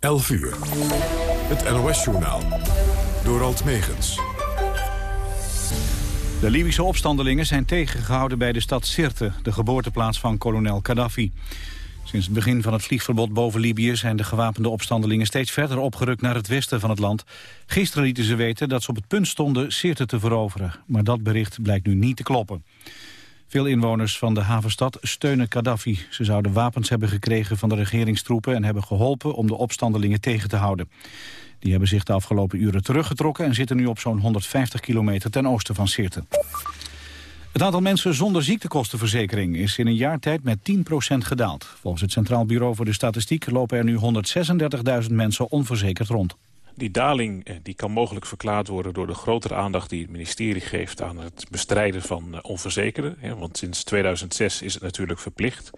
11 uur. Het NOS-journaal. Door Alt Megens. De Libische opstandelingen zijn tegengehouden bij de stad Sirte... de geboorteplaats van kolonel Gaddafi. Sinds het begin van het vliegverbod boven Libië... zijn de gewapende opstandelingen steeds verder opgerukt naar het westen van het land. Gisteren lieten ze weten dat ze op het punt stonden Sirte te veroveren. Maar dat bericht blijkt nu niet te kloppen. Veel inwoners van de havenstad steunen Gaddafi. Ze zouden wapens hebben gekregen van de regeringstroepen... en hebben geholpen om de opstandelingen tegen te houden. Die hebben zich de afgelopen uren teruggetrokken... en zitten nu op zo'n 150 kilometer ten oosten van Sirte. Het aantal mensen zonder ziektekostenverzekering is in een jaar tijd met 10% gedaald. Volgens het Centraal Bureau voor de Statistiek lopen er nu 136.000 mensen onverzekerd rond. Die daling eh, die kan mogelijk verklaard worden door de grotere aandacht die het ministerie geeft aan het bestrijden van eh, onverzekerden. Want sinds 2006 is het natuurlijk verplicht.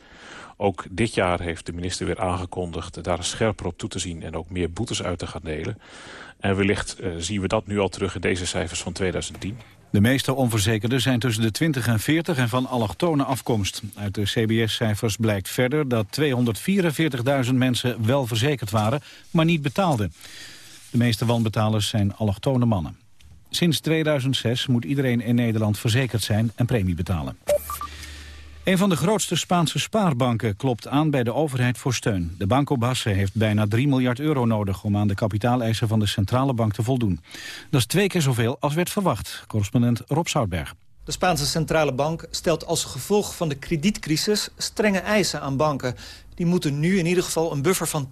Ook dit jaar heeft de minister weer aangekondigd daar scherper op toe te zien en ook meer boetes uit te gaan delen. En wellicht uh, zien we dat nu al terug in deze cijfers van 2010. De meeste onverzekerden zijn tussen de 20 en 40 en van allochtone afkomst. Uit de CBS-cijfers blijkt verder dat 244.000 mensen wel verzekerd waren, maar niet betaalden. De meeste wanbetalers zijn allochtone mannen. Sinds 2006 moet iedereen in Nederland verzekerd zijn en premie betalen. Een van de grootste Spaanse spaarbanken klopt aan bij de overheid voor steun. De Banco Basse heeft bijna 3 miljard euro nodig... om aan de kapitaaleisen van de centrale bank te voldoen. Dat is twee keer zoveel als werd verwacht. Correspondent Rob Zoutberg. De Spaanse centrale bank stelt als gevolg van de kredietcrisis... strenge eisen aan banken. Die moeten nu in ieder geval een buffer van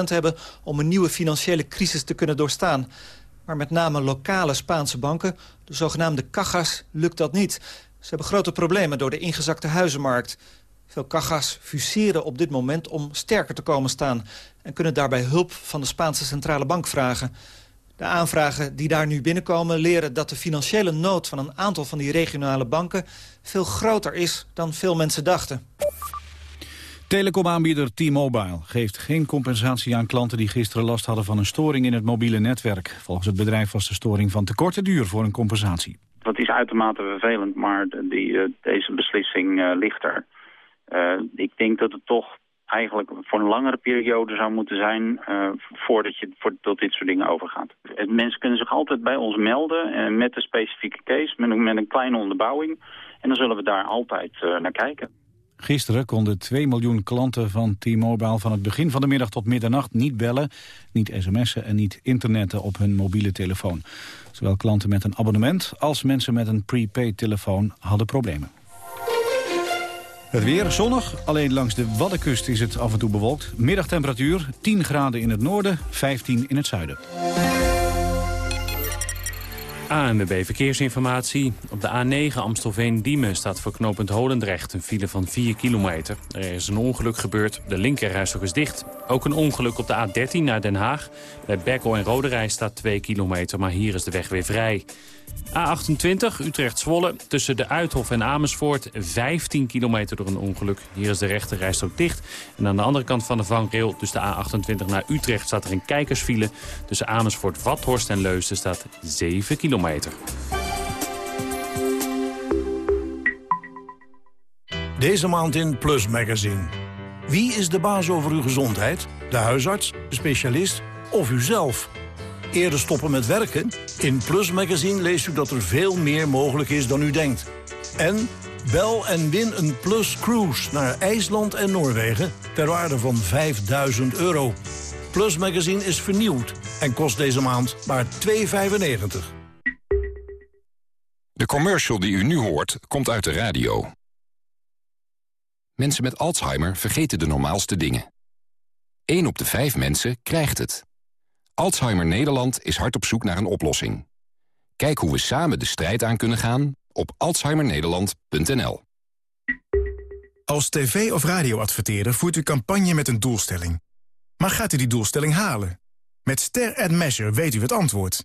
10% hebben... om een nieuwe financiële crisis te kunnen doorstaan. Maar met name lokale Spaanse banken, de zogenaamde cajas, lukt dat niet... Ze hebben grote problemen door de ingezakte huizenmarkt. Veel kachas fuseren op dit moment om sterker te komen staan... en kunnen daarbij hulp van de Spaanse Centrale Bank vragen. De aanvragen die daar nu binnenkomen leren dat de financiële nood... van een aantal van die regionale banken veel groter is dan veel mensen dachten. Telecomaanbieder T-Mobile geeft geen compensatie aan klanten die gisteren last hadden van een storing in het mobiele netwerk. Volgens het bedrijf was de storing van te korte duur voor een compensatie. Dat is uitermate vervelend, maar die, eh, deze beslissing uh, ligt er. Uh, ik denk dat het toch eigenlijk voor een langere periode zou moeten zijn voordat je voor, tot dit soort dingen overgaat. Mensen kunnen zich altijd bij ons melden met een specifieke case, met een, met een kleine onderbouwing. En dan zullen we daar altijd naar kijken. Gisteren konden 2 miljoen klanten van T-Mobile van het begin van de middag tot middernacht niet bellen, niet sms'en en niet internetten op hun mobiele telefoon. Zowel klanten met een abonnement als mensen met een prepaid telefoon hadden problemen. Het weer zonnig, alleen langs de Waddenkust is het af en toe bewolkt. Middagtemperatuur 10 graden in het noorden, 15 in het zuiden. ANWB Verkeersinformatie. Op de A9 Amstelveen-Diemen staat voor Holendrecht een file van 4 kilometer. Er is een ongeluk gebeurd, de linkerrijstok is dicht. Ook een ongeluk op de A13 naar Den Haag. Bij Berkel en Roderij staat 2 kilometer, maar hier is de weg weer vrij. A28 Utrecht-Zwolle tussen de Uithof en Amersfoort 15 kilometer door een ongeluk. Hier is de rechte rijstrook dicht. En aan de andere kant van de vangrail tussen de A28 naar Utrecht staat er een kijkersfile. Tussen Amersfoort, Vathorst en Leusden staat 7 kilometer. Deze maand in Plus Magazine. Wie is de baas over uw gezondheid? De huisarts, de specialist of uzelf? Eerder stoppen met werken? In Plus Magazine leest u dat er veel meer mogelijk is dan u denkt. En bel en win een Plus Cruise naar IJsland en Noorwegen... ter waarde van 5000 euro. Plus Magazine is vernieuwd en kost deze maand maar 2,95. De commercial die u nu hoort, komt uit de radio. Mensen met Alzheimer vergeten de normaalste dingen. 1 op de 5 mensen krijgt het. Alzheimer Nederland is hard op zoek naar een oplossing. Kijk hoe we samen de strijd aan kunnen gaan op alzheimernederland.nl. Als tv- of radioadverteerder voert u campagne met een doelstelling. Maar gaat u die doelstelling halen? Met Ster Measure weet u het antwoord.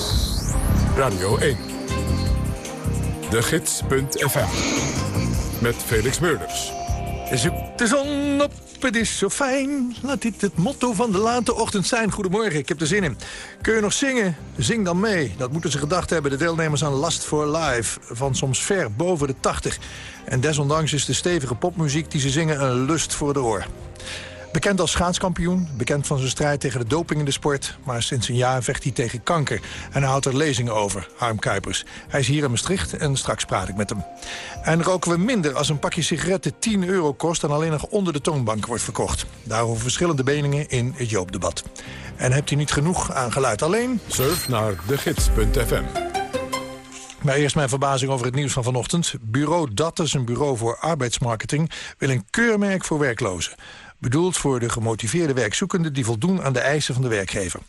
Radio 1. De Gids.fm. Met Felix Meurders. Zoek de zon op, het is zo fijn. Laat dit het motto van de late ochtend zijn. Goedemorgen, ik heb er zin in. Kun je nog zingen? Zing dan mee. Dat moeten ze gedacht hebben, de deelnemers aan Last for Life. Van soms ver boven de 80. En desondanks is de stevige popmuziek die ze zingen een lust voor de oor. Bekend als schaatskampioen, bekend van zijn strijd tegen de doping in de sport... maar sinds een jaar vecht hij tegen kanker en hij houdt er lezingen over, Harm Kuipers. Hij is hier in Maastricht en straks praat ik met hem. En roken we minder als een pakje sigaretten 10 euro kost... en alleen nog onder de toonbank wordt verkocht. Daarover verschillende meningen in het Joopdebat. En hebt u niet genoeg aan geluid alleen? Surf naar degids.fm. Maar eerst mijn verbazing over het nieuws van vanochtend. Bureau Dat, is een bureau voor arbeidsmarketing, wil een keurmerk voor werklozen. Bedoeld voor de gemotiveerde werkzoekenden die voldoen aan de eisen van de werkgever.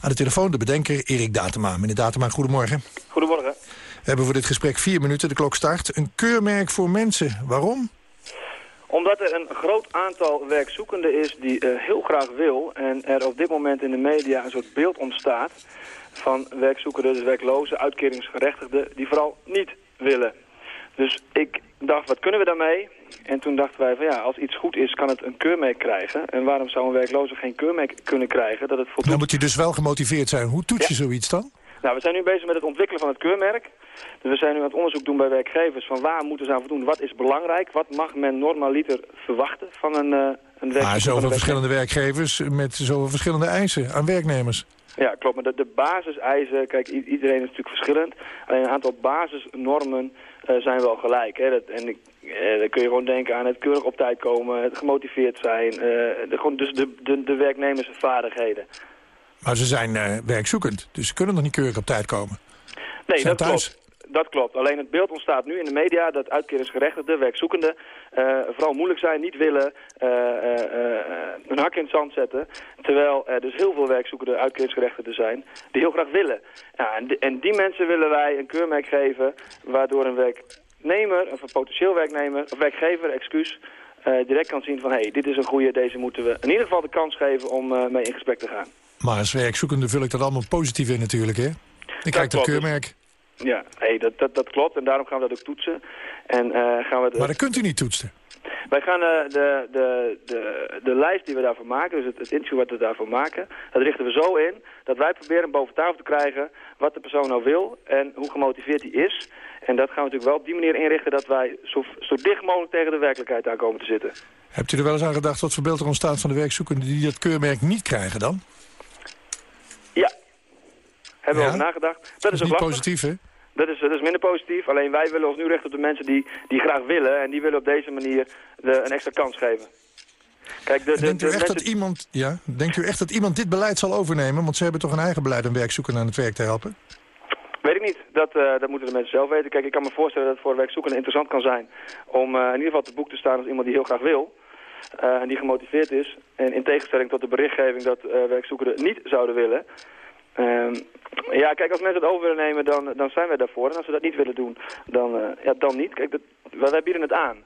Aan de telefoon de bedenker Erik Datema. Meneer Datema, goedemorgen. Goedemorgen. We hebben voor dit gesprek vier minuten, de klok start. Een keurmerk voor mensen. Waarom? Omdat er een groot aantal werkzoekenden is die uh, heel graag wil... en er op dit moment in de media een soort beeld ontstaat... van werkzoekenden, dus werklozen, uitkeringsgerechtigden... die vooral niet willen. Dus ik dacht, wat kunnen we daarmee? En toen dachten wij van ja, als iets goed is, kan het een keurmerk krijgen. En waarom zou een werkloze geen keurmerk kunnen krijgen? Dat het voldoet... Dan moet hij dus wel gemotiveerd zijn. Hoe toets je zoiets dan? Nou, we zijn nu bezig met het ontwikkelen van het keurmerk. Dus we zijn nu aan het onderzoek doen bij werkgevers van waar moeten ze aan voldoen. Wat is belangrijk? Wat mag men normaliter verwachten van een, uh, een werkgever? Maar zoveel verschillende werkgevers met zoveel verschillende eisen aan werknemers. Ja, klopt. Maar de, de basiseisen, kijk, iedereen is natuurlijk verschillend. Alleen een aantal basisnormen zijn wel gelijk. Hè. Dat, en ik, uh, dan kun je gewoon denken aan het keurig op tijd komen, het gemotiveerd zijn. Uh, de, gewoon dus de, de, de werknemersvaardigheden. Maar ze zijn werkzoekend, dus ze kunnen nog niet keurig op tijd komen. Nee, dat thuis. klopt. Dat klopt. Alleen het beeld ontstaat nu in de media dat uitkeringsgerechtigden, werkzoekenden, uh, vooral moeilijk zijn, niet willen uh, uh, een hak in het zand zetten. Terwijl er dus heel veel werkzoekende uitkeringsgerechtigden zijn die heel graag willen. Ja, en, die, en die mensen willen wij een keurmerk geven waardoor een werknemer, of een potentieel werknemer, of werkgever, excuus, direct kan zien van hé, hey, dit is een goede, deze moeten we in ieder geval de kans geven om mee in gesprek te gaan. Maar als werkzoekende vul ik dat allemaal positief in natuurlijk, hè? Ik kijk dat keurmerk. Ja, hey, dat, dat, dat klopt en daarom gaan we dat ook toetsen. En, uh, gaan we maar dat kunt u niet toetsen? Wij gaan uh, de, de, de, de lijst die we daarvoor maken, dus het, het interview wat we daarvoor maken, dat richten we zo in dat wij proberen boven tafel te krijgen wat de persoon nou wil en hoe gemotiveerd hij is. En dat gaan we natuurlijk wel op die manier inrichten dat wij zo, zo dicht mogelijk tegen de werkelijkheid aankomen te zitten. Hebt u er wel eens aan gedacht wat voor beeld er ontstaat van de werkzoekenden die dat keurmerk niet krijgen dan? Ja, hebben we over nagedacht. Dat, dat is, is ook niet positief, hè? Dat is, dat is minder positief. Alleen wij willen ons nu richten op de mensen die, die graag willen. En die willen op deze manier de, een extra kans geven. Kijk, de, de, denkt, u echt dat iemand, ja, denkt u echt dat iemand dit beleid zal overnemen? Want ze hebben toch een eigen beleid om werkzoekenden aan het werk te helpen? Weet ik niet. Dat, uh, dat moeten de mensen zelf weten. Kijk, ik kan me voorstellen dat het voor werkzoekenden interessant kan zijn... om uh, in ieder geval te boek te staan als iemand die heel graag wil... Uh, en die gemotiveerd is. En in tegenstelling tot de berichtgeving dat werkzoekenden niet zouden willen... Ehm, ja, kijk, als mensen het over willen nemen, dan, dan zijn wij daarvoor. En als ze dat niet willen doen, dan, uh, ja, dan niet. Kijk, dat, wij bieden het aan.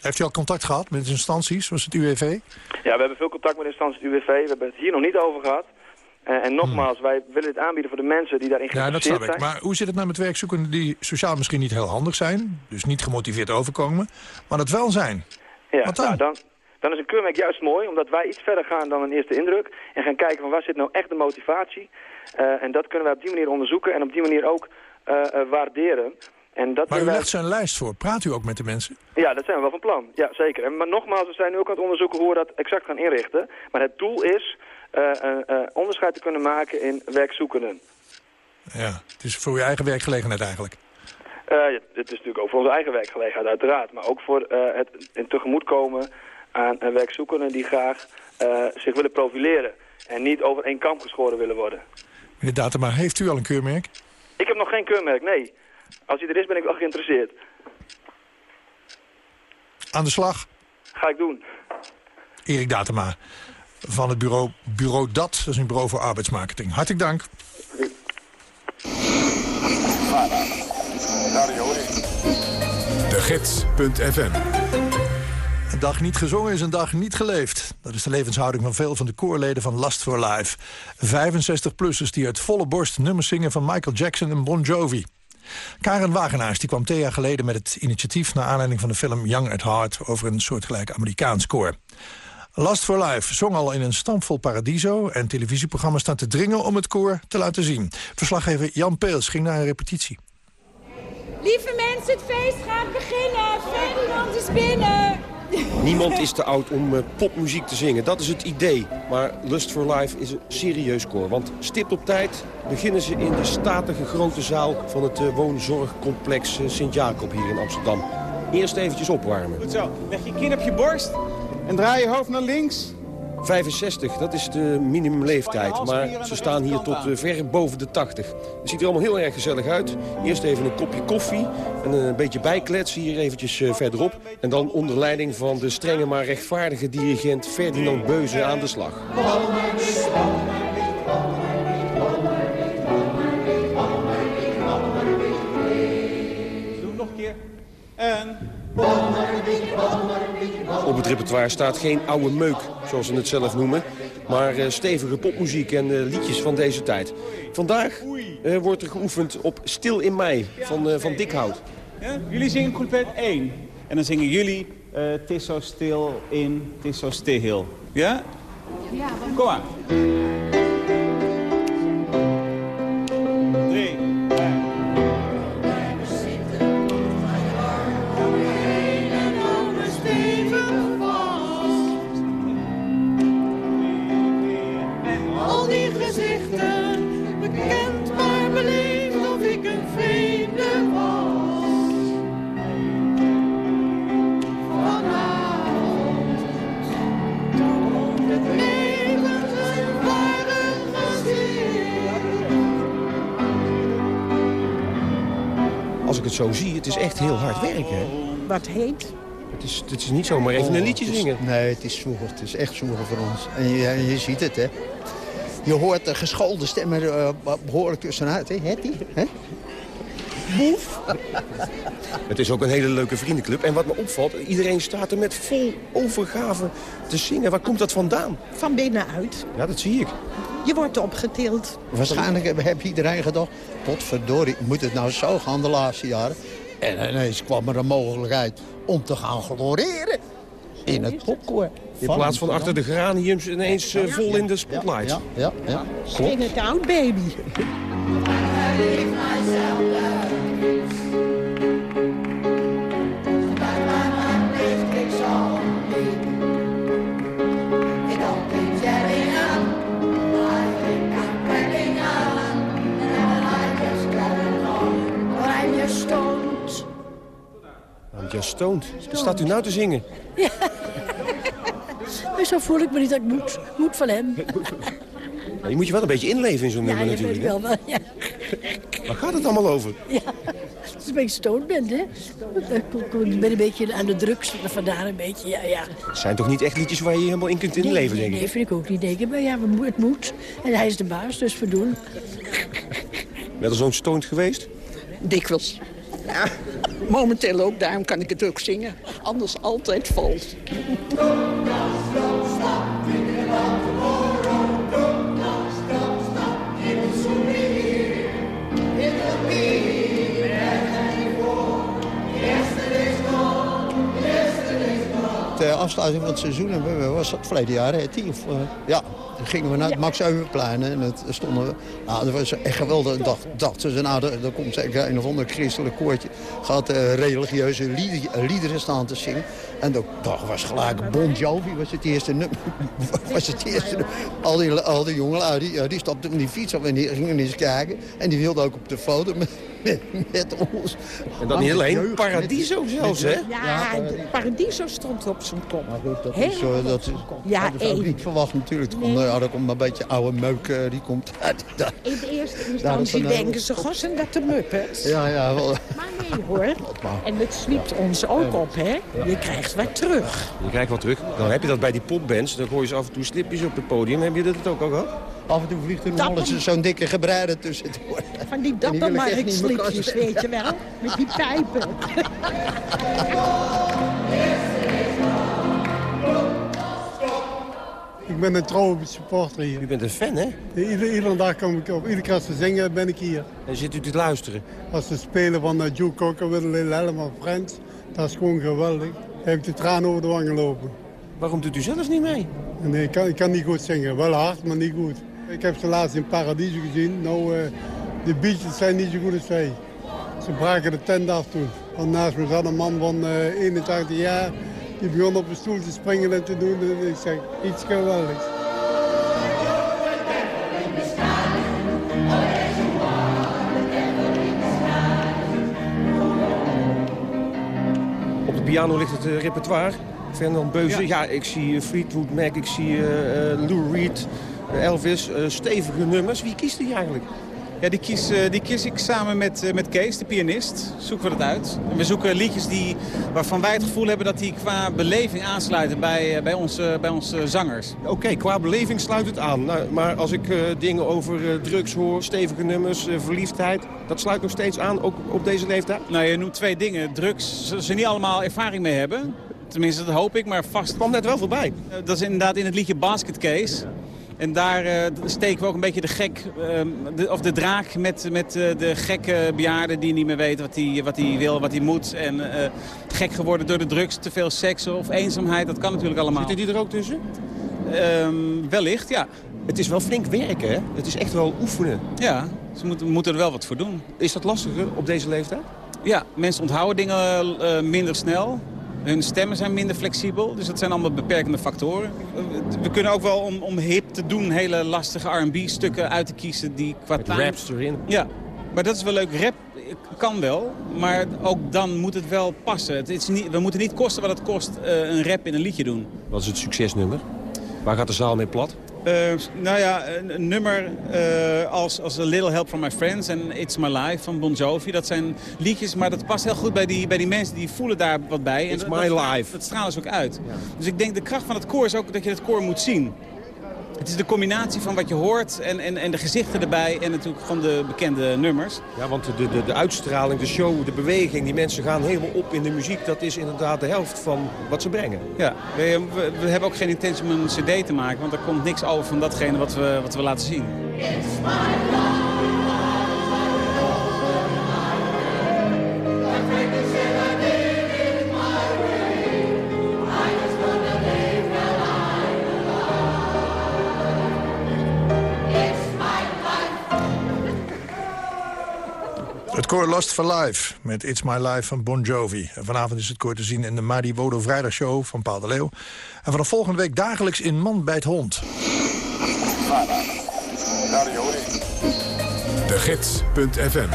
Heeft u al contact gehad met instanties, zoals het UWV? Ja, we hebben veel contact met instanties UWV. We hebben het hier nog niet over gehad. Uh, en nogmaals, hmm. wij willen het aanbieden voor de mensen die daarin geïnteresseerd zijn. Ja, dat snap ik. Maar hoe zit het nou met werkzoekenden die sociaal misschien niet heel handig zijn? Dus niet gemotiveerd overkomen, maar dat wel zijn? Ja, Wat dan? Nou, dan, dan is een keurmerk juist mooi, omdat wij iets verder gaan dan een eerste indruk. En gaan kijken van waar zit nou echt de motivatie. Uh, en dat kunnen wij op die manier onderzoeken en op die manier ook uh, uh, waarderen. En dat maar u legt zo'n lijst voor. Praat u ook met de mensen? Ja, dat zijn we wel van plan. Ja, zeker. En, maar nogmaals, we zijn nu ook aan het onderzoeken hoe we dat exact gaan inrichten. Maar het doel is onderscheid te kunnen maken in werkzoekenden. Ja, het is voor uw eigen werkgelegenheid eigenlijk. Uh, het is natuurlijk ook voor onze eigen werkgelegenheid uiteraard. Maar ook voor uh, het in tegemoetkomen aan uh, werkzoekenden die graag zich willen profileren. En niet over één kamp geschoren willen worden. Meneer Datema, heeft u al een keurmerk? Ik heb nog geen keurmerk, nee. Als hij er is, ben ik wel geïnteresseerd. Aan de slag? Ga ik doen. Erik Datema van het bureau Bureau DAT. Dat is een bureau voor arbeidsmarketing. Hartelijk dank. De Gids.fm dag niet gezongen is een dag niet geleefd. Dat is de levenshouding van veel van de koorleden van Last for Life. 65-plussers die uit volle borst nummers zingen van Michael Jackson en Bon Jovi. Karen Wagenaars die kwam twee jaar geleden met het initiatief... naar aanleiding van de film Young at Heart... over een soortgelijk Amerikaans koor. Last for Life zong al in een stampvol paradiso... en televisieprogramma's staan te dringen om het koor te laten zien. Verslaggever Jan Peels ging naar een repetitie. Lieve mensen, het feest gaat beginnen. Ferdinand is binnen. Niemand is te oud om uh, popmuziek te zingen, dat is het idee. Maar Lust for Life is een serieus koor. Want stipt op tijd beginnen ze in de statige grote zaal... van het uh, woonzorgcomplex uh, Sint-Jacob hier in Amsterdam. Eerst eventjes opwarmen. Goed zo, leg je kin op je borst en draai je hoofd naar links. 65, dat is de minimumleeftijd. Maar ze staan hier tot uh, ver boven de 80. Het ziet er allemaal heel erg gezellig uit. Eerst even een kopje koffie en een beetje bijkletsen hier eventjes uh, verderop. En dan onder leiding van de strenge maar rechtvaardige dirigent Ferdinand Beuze aan de slag. Doe nog een keer. En... Op het repertoire staat geen oude meuk, zoals ze het zelf noemen... maar uh, stevige popmuziek en uh, liedjes van deze tijd. Vandaag uh, wordt er geoefend op Stil in mei van, van Dikhout. Ja? Jullie zingen couplet 1. En dan zingen jullie Het is zo stil in, het is zo stil. Ja? Ja. Kom maar. Zo zie, het is echt heel hard werken. Wat heet? Het is, het is niet zomaar even een liedje is- zingen. Nee, het is zwoer. Het is echt zwoer voor ons. En je, je ziet het, hè. Je hoort de geschoolde stemmen er eh, behoorlijk tussenuit, hè. Hetty, hè? Boef. Het is ook een hele leuke vriendenclub. En wat me opvalt, iedereen staat er met vol overgave te zingen. Waar komt dat vandaan? Van binnenuit. Ja, dat zie ik. Je wordt opgetild. Waarschijnlijk heb- heb iedereen gedacht... potverdorie, moet het nou zo gaan de laatste jaren? En ineens kwam er een mogelijkheid om te gaan gloreren. In het popkoor. In plaats van achter de geraniums ineens eh, vol in de spotlight. Ja, ja, ja. Spring het out, baby. I'm just stoned. Wat staat u nou te zingen? Maar zo voel ik me niet dat ik moet, moet van hem. Ja, je moet je wel een beetje inleven in zo'n Ja, nummer natuurlijk. wel wel. Ja. Waar gaat het allemaal over? ja. Als je een beetje stoned bent, hè. Ik ben een beetje aan de drugs, vandaar een beetje, ja, ja. Het zijn toch niet echt liedjes waar je je helemaal in kunt inleven, nee, denk ik? nee, vind ik ook niet. Denk ik. Maar ja, het moet. En hij is de baas, dus we doen. Wel eens zo'n stoned geweest? Dikwijls. Ja, momenteel ook, daarom kan ik het ook zingen. Anders altijd vals. De afsluiting van het seizoen was dat verleden jaar, Hetty? Of, eh, ja, toen gingen we naar het Max Euwenplein en het stonden we... Nou, dat was echt geweldig. Dacht, dachten ze, nou, er, er komt zeker een of ander christelijk koortje. Gaat eh, religieuze lied- liederen staan te zingen. En dat dat was gelijk Bon Jovi was het eerste nummer. was het eerste nummer. Al die, al die jongelui, die, ja, die stapten op die fiets op en die gingen eens kijken. En die wilden ook op de foto met, met, met ons. En dan niet alleen, Jeugd, Paradiso met- zelfs, hè? Ja, de Paradiso stond op zijn kop. Dat Heel is, eh, dat is, Ja, ook niet verwacht natuurlijk. Ja, er komt een beetje oude meuk, eh, die komt uit. In de eerste instantie een- denken ze, goh, zijn dat de Muppets? Ja, ja, wel. Maar nee hoor. En het sliept ons ook op, hè. Je krijgt wat terug. Je krijgt wat terug. Dan heb je dat bij die popbands. Dan gooi je ze af en toe slipjes op het podium. Heb je dat ook al gehad? Af en toe vliegt er nog zo'n dikke gebreide tussen. Van die dappermarktslipjes, weet je wel. Met die pijpen. ben een trouwe supporter hier. U bent een fan, hè? Ieder, iedere dag kom ik op. Iedere keer als ze zingen ben ik hier. En zit u te luisteren? Als ze spelen van uh, Joe Cocker, Willem Helemaal Friends, dat is gewoon geweldig. Hij heeft de tranen over de wangen lopen. Waarom doet u zelf niet mee? Nee, ik kan, ik kan niet goed zingen. Wel hard, maar niet goed. Ik heb ze laatst in Paradiso gezien. Nou, uh, de beaches zijn niet zo goed als zij. Ze braken de tent af toen. Want naast me zat een man van uh, 81 jaar. Die begon op een stoel te springen en te doen. En ik zeg, iets geweldigs. Op de piano ligt het uh, repertoire. Fernand Beuze, ja. ja. ik zie Fleetwood Mac, ik zie uh, Lou Reed, Elvis, stevige nummers. Wie kiest hij eigenlijk? Ja, die kies, die kies ik samen met, met Kees, de pianist. Zoeken we dat uit. En we zoeken liedjes die, waarvan wij het gevoel hebben dat die qua beleving aansluiten bij, bij, onze, bij onze zangers. Oké, okay, qua beleving sluit het aan. Nou, maar als ik uh, dingen over uh, drugs hoor, stevige nummers, uh, verliefdheid... dat sluit nog steeds aan, ook op deze leeftijd? Nou, je noemt twee dingen. Drugs, ze niet allemaal ervaring mee hebben. Tenminste, dat hoop ik, maar vast... Het kwam net wel voorbij. dat is inderdaad in het liedje Basket Case... En daar uh, steken we ook een beetje de gek, uh, de, of de draak met, met uh, de gekke bejaarden die niet meer weten wat hij wat die wil, wat hij moet. En gek geworden door de drugs, te veel seks of eenzaamheid, dat kan natuurlijk allemaal. Zitten die er ook tussen? Um, wellicht, ja. Het is wel flink werken, hè? Het is echt wel oefenen. Ja, ze moeten, moeten er wel wat voor doen. Is dat lastiger op deze leeftijd? Ja, mensen onthouden dingen minder snel. Hun stemmen zijn minder flexibel, dus dat zijn allemaal beperkende factoren. We kunnen ook wel om, om hip te doen hele lastige R&B-stukken uit te kiezen die qua Met raps erin. Ja, maar dat is wel leuk. Rap kan wel, maar ook dan moet het wel passen. Het is niet, we moeten niet kosten wat het kost uh, een rap in een liedje doen. Wat is het succesnummer? Waar gaat de zaal mee plat? Uh, nou ja, een, een nummer uh, als, als A Little Help From My Friends en It's My Life van Bon Jovi. Dat zijn liedjes, maar dat past heel goed bij die, bij die mensen die voelen daar wat bij. It's en My dat, Life. Dat stralen ze ook uit. Ja. Dus ik denk de kracht van het koor is ook dat je het koor moet zien. Het is de combinatie van wat je hoort en, en, en de gezichten erbij en natuurlijk gewoon de bekende nummers. Ja, want de, de, de uitstraling, de show, de beweging, die mensen gaan helemaal op in de muziek. Dat is inderdaad de helft van wat ze brengen. Ja, we, we, we hebben ook geen intentie om een cd te maken, want er komt niks over van datgene wat we, wat we laten zien. Koor Lost for Life met It's My Life van Bon Jovi. En vanavond is het koor te zien in de Madi Wodo Vrijdagshow van Paul de Leeuw. En vanaf volgende week dagelijks in Man bij het Hond. De Gids.fm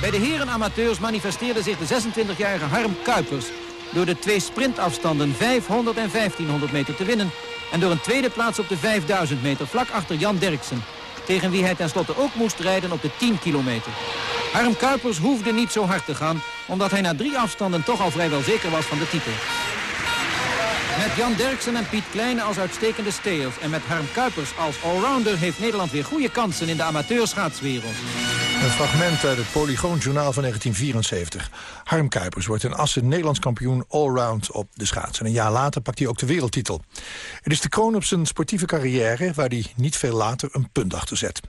Bij de heren amateurs manifesteerde zich de 26-jarige Harm Kuipers... door de twee sprintafstanden 500 en 1500 meter te winnen... en door een tweede plaats op de 5000 meter vlak achter Jan Derksen tegen wie hij tenslotte ook moest rijden op de 10 kilometer. Harm Kuipers hoefde niet zo hard te gaan, omdat hij na drie afstanden toch al vrijwel zeker was van de titel. Met Jan Derksen en Piet Kleine als uitstekende steers en met Harm Kuipers als allrounder heeft Nederland weer goede kansen in de amateurschaatswereld. Een fragment uit het Polygoonjournaal van 1974. Harm Kuipers wordt in Assen Nederlands kampioen allround op de schaats. En een jaar later pakt hij ook de wereldtitel. Het is de kroon op zijn sportieve carrière... waar hij niet veel later een punt achter zet.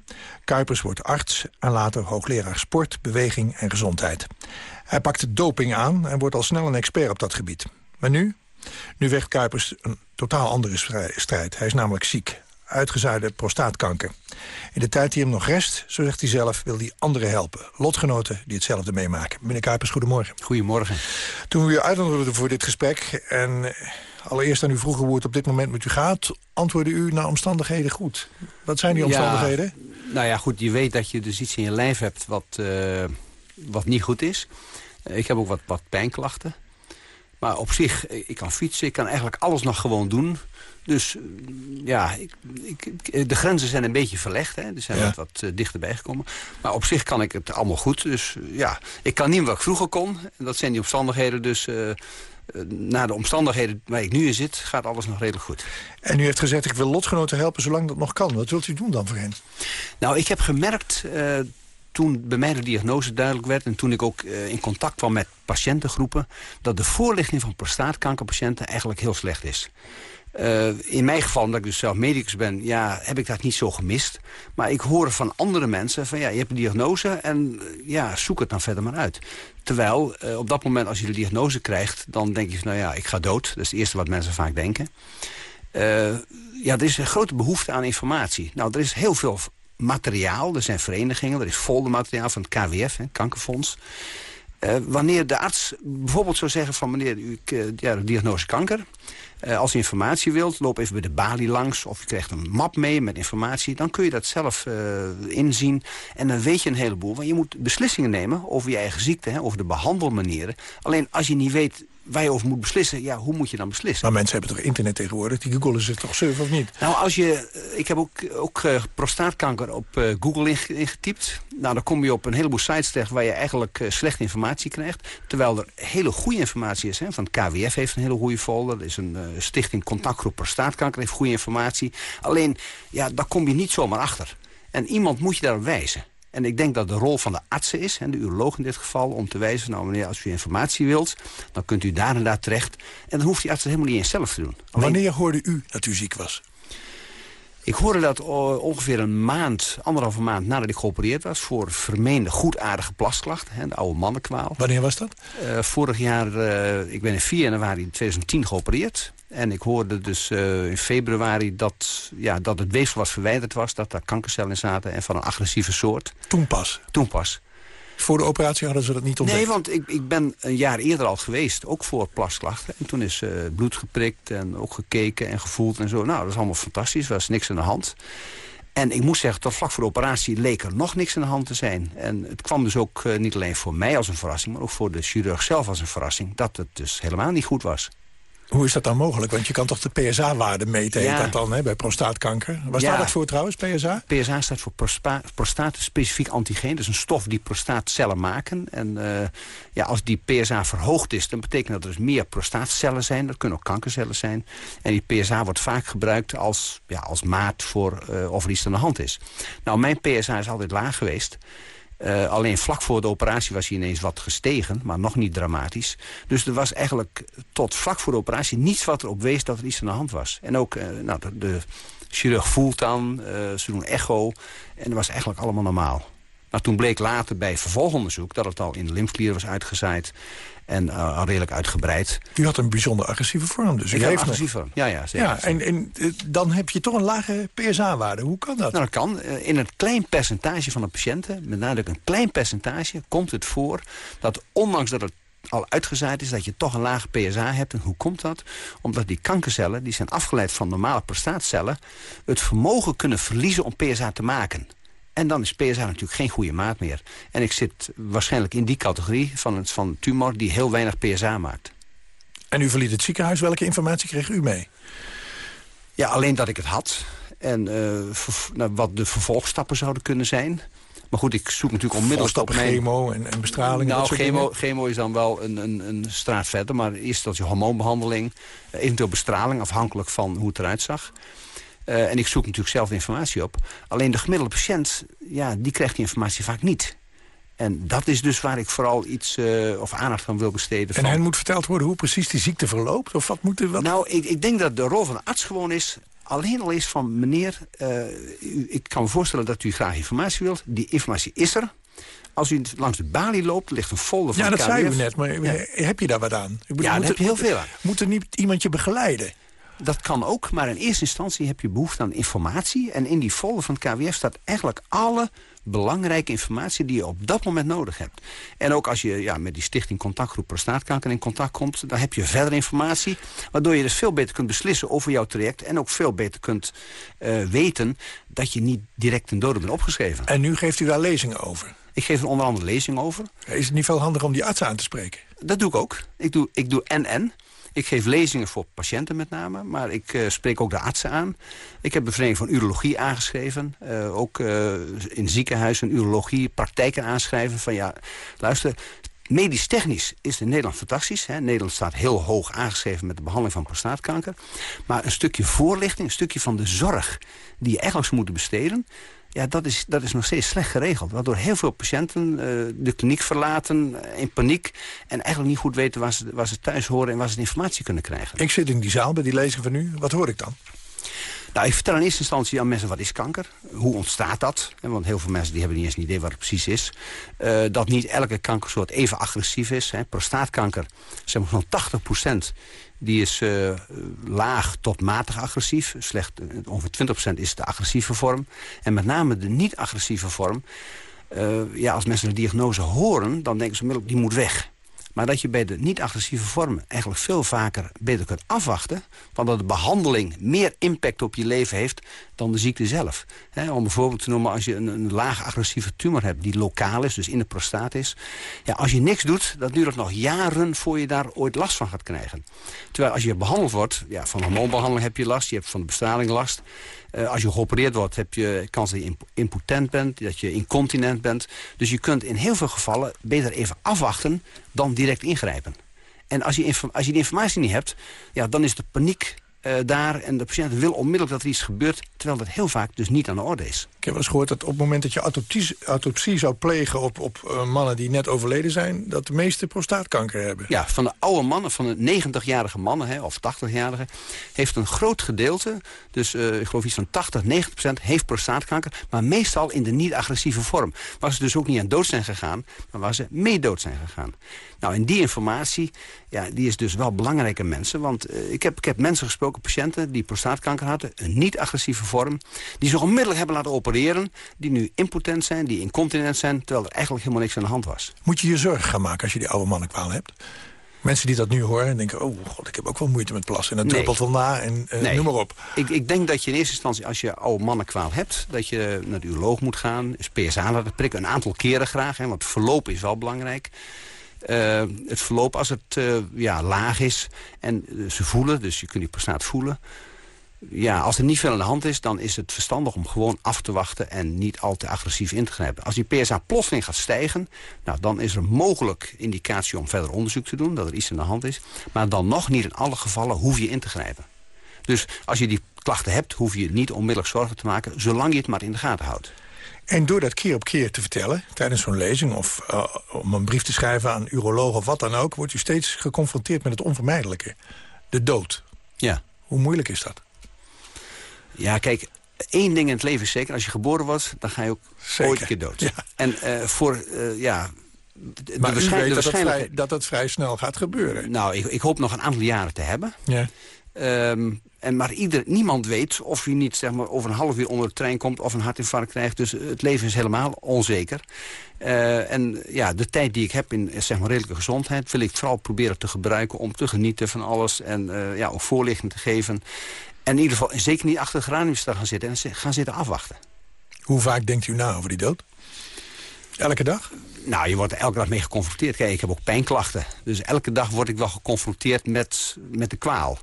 Kuipers wordt arts en later hoogleraar sport, beweging en gezondheid. Hij pakt doping aan en wordt al snel een expert op dat gebied. Maar nu? Nu vecht Kuipers een totaal andere strijd. Hij is namelijk ziek uitgezuide prostaatkanker. In de tijd die hem nog rest, zo zegt hij zelf, wil hij anderen helpen. Lotgenoten die hetzelfde meemaken. Meneer Kuipers, goedemorgen. Goedemorgen. Toen we u uitnodigden voor dit gesprek... en allereerst aan u vroegen hoe het op dit moment met u gaat... antwoordde u naar omstandigheden goed. Wat zijn die omstandigheden? Ja, nou ja, goed, je weet dat je dus iets in je lijf hebt wat, uh, wat niet goed is. Ik heb ook wat, wat pijnklachten. Maar op zich, ik kan fietsen, ik kan eigenlijk alles nog gewoon doen... Dus ja, ik, ik, de grenzen zijn een beetje verlegd. Hè. Er zijn ja. wat, wat uh, dichterbij gekomen. Maar op zich kan ik het allemaal goed. Dus uh, ja, ik kan niet wat ik vroeger kon. Dat zijn die omstandigheden. Dus uh, na de omstandigheden waar ik nu in zit, gaat alles nog redelijk goed. En u heeft gezegd, ik wil lotgenoten helpen zolang dat nog kan. Wat wilt u doen dan voor hen? Nou, ik heb gemerkt toen bij mij de diagnose duidelijk werd... en toen ik ook uh, in contact kwam met patiëntengroepen... dat de voorlichting van prostaatkankerpatiënten eigenlijk heel slecht is. In mijn geval, omdat ik dus zelf medicus ben, ja, heb ik dat niet zo gemist. Maar ik hoor van andere mensen van ja, je hebt een diagnose en ja, zoek het dan verder maar uit. Terwijl op dat moment als je de diagnose krijgt, dan denk je van nou ja, ik ga dood. Dat is het eerste wat mensen vaak denken. ja, er is een grote behoefte aan informatie. Nou, er is heel veel materiaal. Er zijn verenigingen, er is foldermateriaal van het KWF, hè, Kankerfonds. Uh, wanneer de arts bijvoorbeeld zou zeggen van meneer, u ja, diagnose kanker. Uh, als u informatie wilt, loop even bij de balie langs of je krijgt een map mee met informatie. Dan kun je dat zelf inzien en dan weet je een heleboel. Want je moet beslissingen nemen over je eigen ziekte, hè, over de behandelmanieren. Alleen als je niet weet waar je over moet beslissen, ja, hoe moet je dan beslissen? Maar mensen hebben toch internet tegenwoordig? Die googlen ze toch surf of niet? Nou, als je, eh, ik heb ook, ook uh, prostaatkanker op uh, Google ingetypt. Nou, dan kom je op een heleboel sites terecht waar je eigenlijk uh, slechte informatie krijgt. Terwijl er hele goede informatie is. Hè. Van het KWF heeft een hele goede folder. Er is een stichting Contactgroep Prostaatkanker heeft goede informatie. Alleen, ja, daar kom je niet zomaar achter. En iemand moet je daarop wijzen. En ik denk dat de rol van de artsen is, en de uroloog in dit geval... om te wijzen, nou meneer, als u informatie wilt... dan kunt u daar en daar terecht. En dan hoeft die arts het helemaal niet eens zelf te doen. Wanneer hoorde u dat u ziek was? Ik hoorde dat ongeveer een maand, anderhalve maand nadat ik geopereerd was... voor vermeende goedaardige plasklachten, de oude mannenkwaal. Wanneer was dat? Uh, vorig jaar, uh, ik ben in 4 januari 2010 geopereerd. En ik hoorde dus uh, in februari dat, ja, dat het weefsel was verwijderd was... dat daar kankercellen in zaten en van een agressieve soort. Toen pas? Toen pas. Voor de operatie hadden ze dat niet ontdekt? Nee, want ik, ik ben een jaar eerder al geweest, ook voor plasklachten. En toen is uh, bloed geprikt en ook gekeken en gevoeld en zo. Nou, dat is allemaal fantastisch, er was niks aan de hand. En ik moet zeggen, tot vlak voor de operatie leek er nog niks aan de hand te zijn. En het kwam dus ook uh, niet alleen voor mij als een verrassing... maar ook voor de chirurg zelf als een verrassing... dat het dus helemaal niet goed was. Hoe is dat dan mogelijk? Want je kan toch de PSA-waarde meten, ja. dat dan, hè, bij prostaatkanker? Waar staat dat voor trouwens, PSA? PSA staat voor prostaat-specifiek antigeen. Dat is een stof die prostaatcellen maken. En uh, ja, als die PSA verhoogd is, dan betekent dat er dus meer prostaatcellen zijn. Dat kunnen ook kankercellen zijn. En die PSA wordt vaak gebruikt als, ja, als maat voor uh, of er iets aan de hand is. Nou, mijn PSA is altijd laag geweest. Uh, alleen vlak voor de operatie was hij ineens wat gestegen, maar nog niet dramatisch. Dus er was eigenlijk tot vlak voor de operatie niets wat erop wees dat er iets aan de hand was. En ook uh, nou, de, chirurg voelt dan, uh, ze doen echo en dat was eigenlijk allemaal normaal. Maar toen bleek later bij vervolgonderzoek dat het al in de lymfeklieren was uitgezaaid en uh, al redelijk uitgebreid. U had een bijzonder agressieve vorm, dus ik heb een agressieve vorm, ja, ja, zeker. Ja, en, en dan heb je toch een lage PSA-waarde. Hoe kan dat? Nou, dat kan. In een klein percentage van de patiënten, met nadruk een klein percentage... komt het voor dat ondanks dat het al uitgezaaid is dat je toch een lage PSA hebt. En hoe komt dat? Omdat die kankercellen, die zijn afgeleid van normale prostaatcellen... het vermogen kunnen verliezen om PSA te maken. En dan is PSA natuurlijk geen goede maat meer. En ik zit waarschijnlijk in die categorie van, het, van tumor die heel weinig PSA maakt. En u verliet het ziekenhuis. Welke informatie kreeg u mee? Ja, alleen dat ik het had. En uh, wat de vervolgstappen zouden kunnen zijn. Maar goed, ik zoek natuurlijk onmiddellijk op mijn... chemo en, en bestraling? Nou, chemo, chemo is dan wel een, een, een straat verder. Maar eerst dat je hormoonbehandeling, eh, eventueel bestraling... afhankelijk van hoe het eruit zag. Uh, en ik zoek natuurlijk zelf informatie op. Alleen de gemiddelde patiënt, ja, die krijgt die informatie vaak niet. En dat is dus waar ik vooral iets uh, of aandacht aan wil besteden. En hij moet verteld worden hoe precies die ziekte verloopt? Of wat moet er, wat... Nou, ik, ik denk dat de rol van de arts gewoon is alleen al is van meneer, uh, u, ik kan me voorstellen dat u graag informatie wilt. Die informatie is er. Als u langs de balie loopt, ligt een folder van Ja, dat zei u net, maar heb je daar wat aan? Ik bedoel, ja, daar heb je heel veel aan. Moet er niet iemand je begeleiden? Dat kan ook, maar in eerste instantie heb je behoefte aan informatie. En in die folder van het KWF staat eigenlijk alle belangrijke informatie die je op dat moment nodig hebt. En ook als je ja, met die stichting contactgroep prostaatkanker in contact komt... dan heb je verder informatie, waardoor je dus veel beter kunt beslissen over jouw traject... en ook veel beter kunt uh, weten dat je niet direct een dode bent opgeschreven. En nu geeft u daar lezingen over? Ik geef er onder andere lezingen over. Is het niet veel handiger om die arts aan te spreken? Dat doe ik ook. Ik doe, ik doe NN. Ik geef lezingen voor patiënten met name, maar ik uh, spreek ook de artsen aan. Ik heb de Vereniging van Urologie aangeschreven. Uh, ook uh, in ziekenhuizen urologie praktijken aanschrijven. Van ja, luister, Medisch-technisch is in Nederland fantastisch. Hè. Nederland staat heel hoog aangeschreven met de behandeling van prostaatkanker. Maar een stukje voorlichting, een stukje van de zorg... die je eigenlijk zou moeten besteden... Ja, dat is, dat is nog steeds slecht geregeld. Waardoor heel veel patiënten uh, de kliniek verlaten uh, in paniek... en eigenlijk niet goed weten waar ze, waar ze thuis horen en waar ze de informatie kunnen krijgen. Ik zit in die zaal bij die lezing van nu. Wat hoor ik dan? Nou, ik vertel in eerste instantie aan mensen wat is kanker. Hoe ontstaat dat? Want heel veel mensen die hebben niet eens een idee wat het precies is. Uh, dat niet elke kankersoort even agressief is. Hè. Prostaatkanker, zeg maar zo'n 80 die is uh, laag tot matig agressief. Slecht, ongeveer 20% is de agressieve vorm. En met name de niet-agressieve vorm... Uh, ja, als mensen de diagnose horen, dan denken ze die moet weg. Maar dat je bij de niet-agressieve vormen eigenlijk veel vaker beter kunt afwachten... want dat de behandeling meer impact op je leven heeft dan de ziekte zelf. om een voorbeeld te noemen, als je een, een laag agressieve tumor hebt... die lokaal is, dus in de prostaat is... Ja, als je niks doet, dat duurt het nog jaren voor je daar ooit last van gaat krijgen. Terwijl als je behandeld wordt, ja, van hormoonbehandeling heb je last... je hebt van de bestraling last... Uh, als je geopereerd wordt, heb je kans dat je impotent bent, dat je incontinent bent. Dus je kunt in heel veel gevallen beter even afwachten dan direct ingrijpen. En als je, als je die informatie niet hebt, ja, dan is de paniek uh, daar en de patiënt wil onmiddellijk dat er iets gebeurt... terwijl dat heel vaak dus niet aan de orde is. Heb wel eens gehoord dat op het moment dat je autopsie, autopsie zou plegen... op, op uh, mannen die net overleden zijn, dat de meeste prostaatkanker hebben. Ja, van de oude mannen, van de 90-jarige mannen hè, of 80-jarigen... heeft een groot gedeelte, dus uh, ik geloof iets van 80, 90 procent... heeft prostaatkanker, maar meestal in de niet-agressieve vorm. Waar ze dus ook niet aan dood zijn gegaan, maar waar ze mee dood zijn gegaan. Nou, en die informatie, ja, die is dus wel belangrijk aan mensen. Want uh, ik, heb, ik heb mensen gesproken, patiënten die prostaatkanker hadden... een niet-agressieve vorm, die zich onmiddellijk hebben laten opereren... die nu impotent zijn, die incontinent zijn... terwijl er eigenlijk helemaal niks aan de hand was. Moet je je zorgen gaan maken als je die oude mannenkwaal hebt? Mensen die dat nu horen en denken... oh god, ik heb ook wel moeite met plassen. En dat nee. druppelt wel na en uh, nee. noem maar op. Ik, ik denk dat je in eerste instantie, als je oude mannenkwaal hebt... dat je naar de uroloog moet gaan, PSA laten prikken. Een aantal keren graag, hè, want verloop is wel belangrijk. Uh, het verloop als het uh, ja, laag is en ze voelen, dus je kunt die prostaat voelen. Ja, als er niet veel aan de hand is, dan is het verstandig om gewoon af te wachten... en niet al te agressief in te grijpen. Als die PSA plotseling gaat stijgen, nou, dan is er mogelijk indicatie om verder onderzoek te doen... dat er iets aan de hand is. Maar dan nog niet in alle gevallen hoef je in te grijpen. Dus als je die klachten hebt, hoef je niet onmiddellijk zorgen te maken... zolang je het maar in de gaten houdt. En door dat keer op keer te vertellen, tijdens zo'n lezing... of uh, om een brief te schrijven aan een uroloog of wat dan ook... wordt u steeds geconfronteerd met het onvermijdelijke. De dood. Ja. Hoe moeilijk is dat? Ja, kijk, één ding in het leven is zeker. Als je geboren wordt, dan ga je ook zeker. ooit een keer dood. Ja. En uh, voor, uh, ja... De, maar de u weet dat, het vrij, dat het vrij snel gaat gebeuren. Nou, ik, ik hoop nog een aantal jaren te hebben. Ja. Um, en maar ieder, niemand weet of je niet zeg maar, over een half uur onder de trein komt... of een hartinfarct krijgt. Dus het leven is helemaal onzeker. Uh, en ja, de tijd die ik heb in zeg maar, redelijke gezondheid... wil ik vooral proberen te gebruiken om te genieten van alles... en uh, ja, ook voorlichting te geven. En in ieder geval zeker niet achter de geraniums te gaan zitten... en gaan zitten afwachten. Hoe vaak denkt u na over die dood? Elke dag? Nou, je wordt er elke dag mee geconfronteerd. Kijk, ik heb ook pijnklachten. Dus elke dag word ik wel geconfronteerd met, met de kwaal.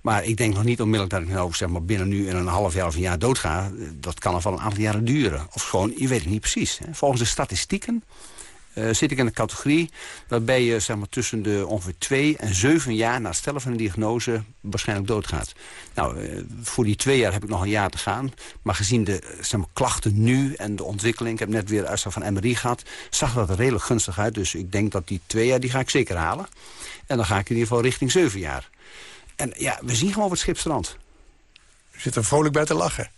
Maar ik denk nog niet onmiddellijk dat ik nou zeg maar, binnen nu in een half jaar of een jaar doodga. Dat kan nog wel een aantal jaren duren. Of gewoon, je weet het niet precies. Hè. Volgens de statistieken uh, zit ik in een categorie... waarbij je zeg maar, tussen de ongeveer twee en zeven jaar... na het stellen van een diagnose waarschijnlijk doodgaat. Nou, uh, voor die twee jaar heb ik nog een jaar te gaan. Maar gezien de zeg maar, klachten nu en de ontwikkeling... ik heb net weer uitslag van MRI gehad... zag dat er redelijk gunstig uit. Dus ik denk dat die twee jaar die ga ik zeker halen. En dan ga ik in ieder geval richting zeven jaar. En ja, we zien gewoon wat schipstrand. U zit er vrolijk bij te lachen.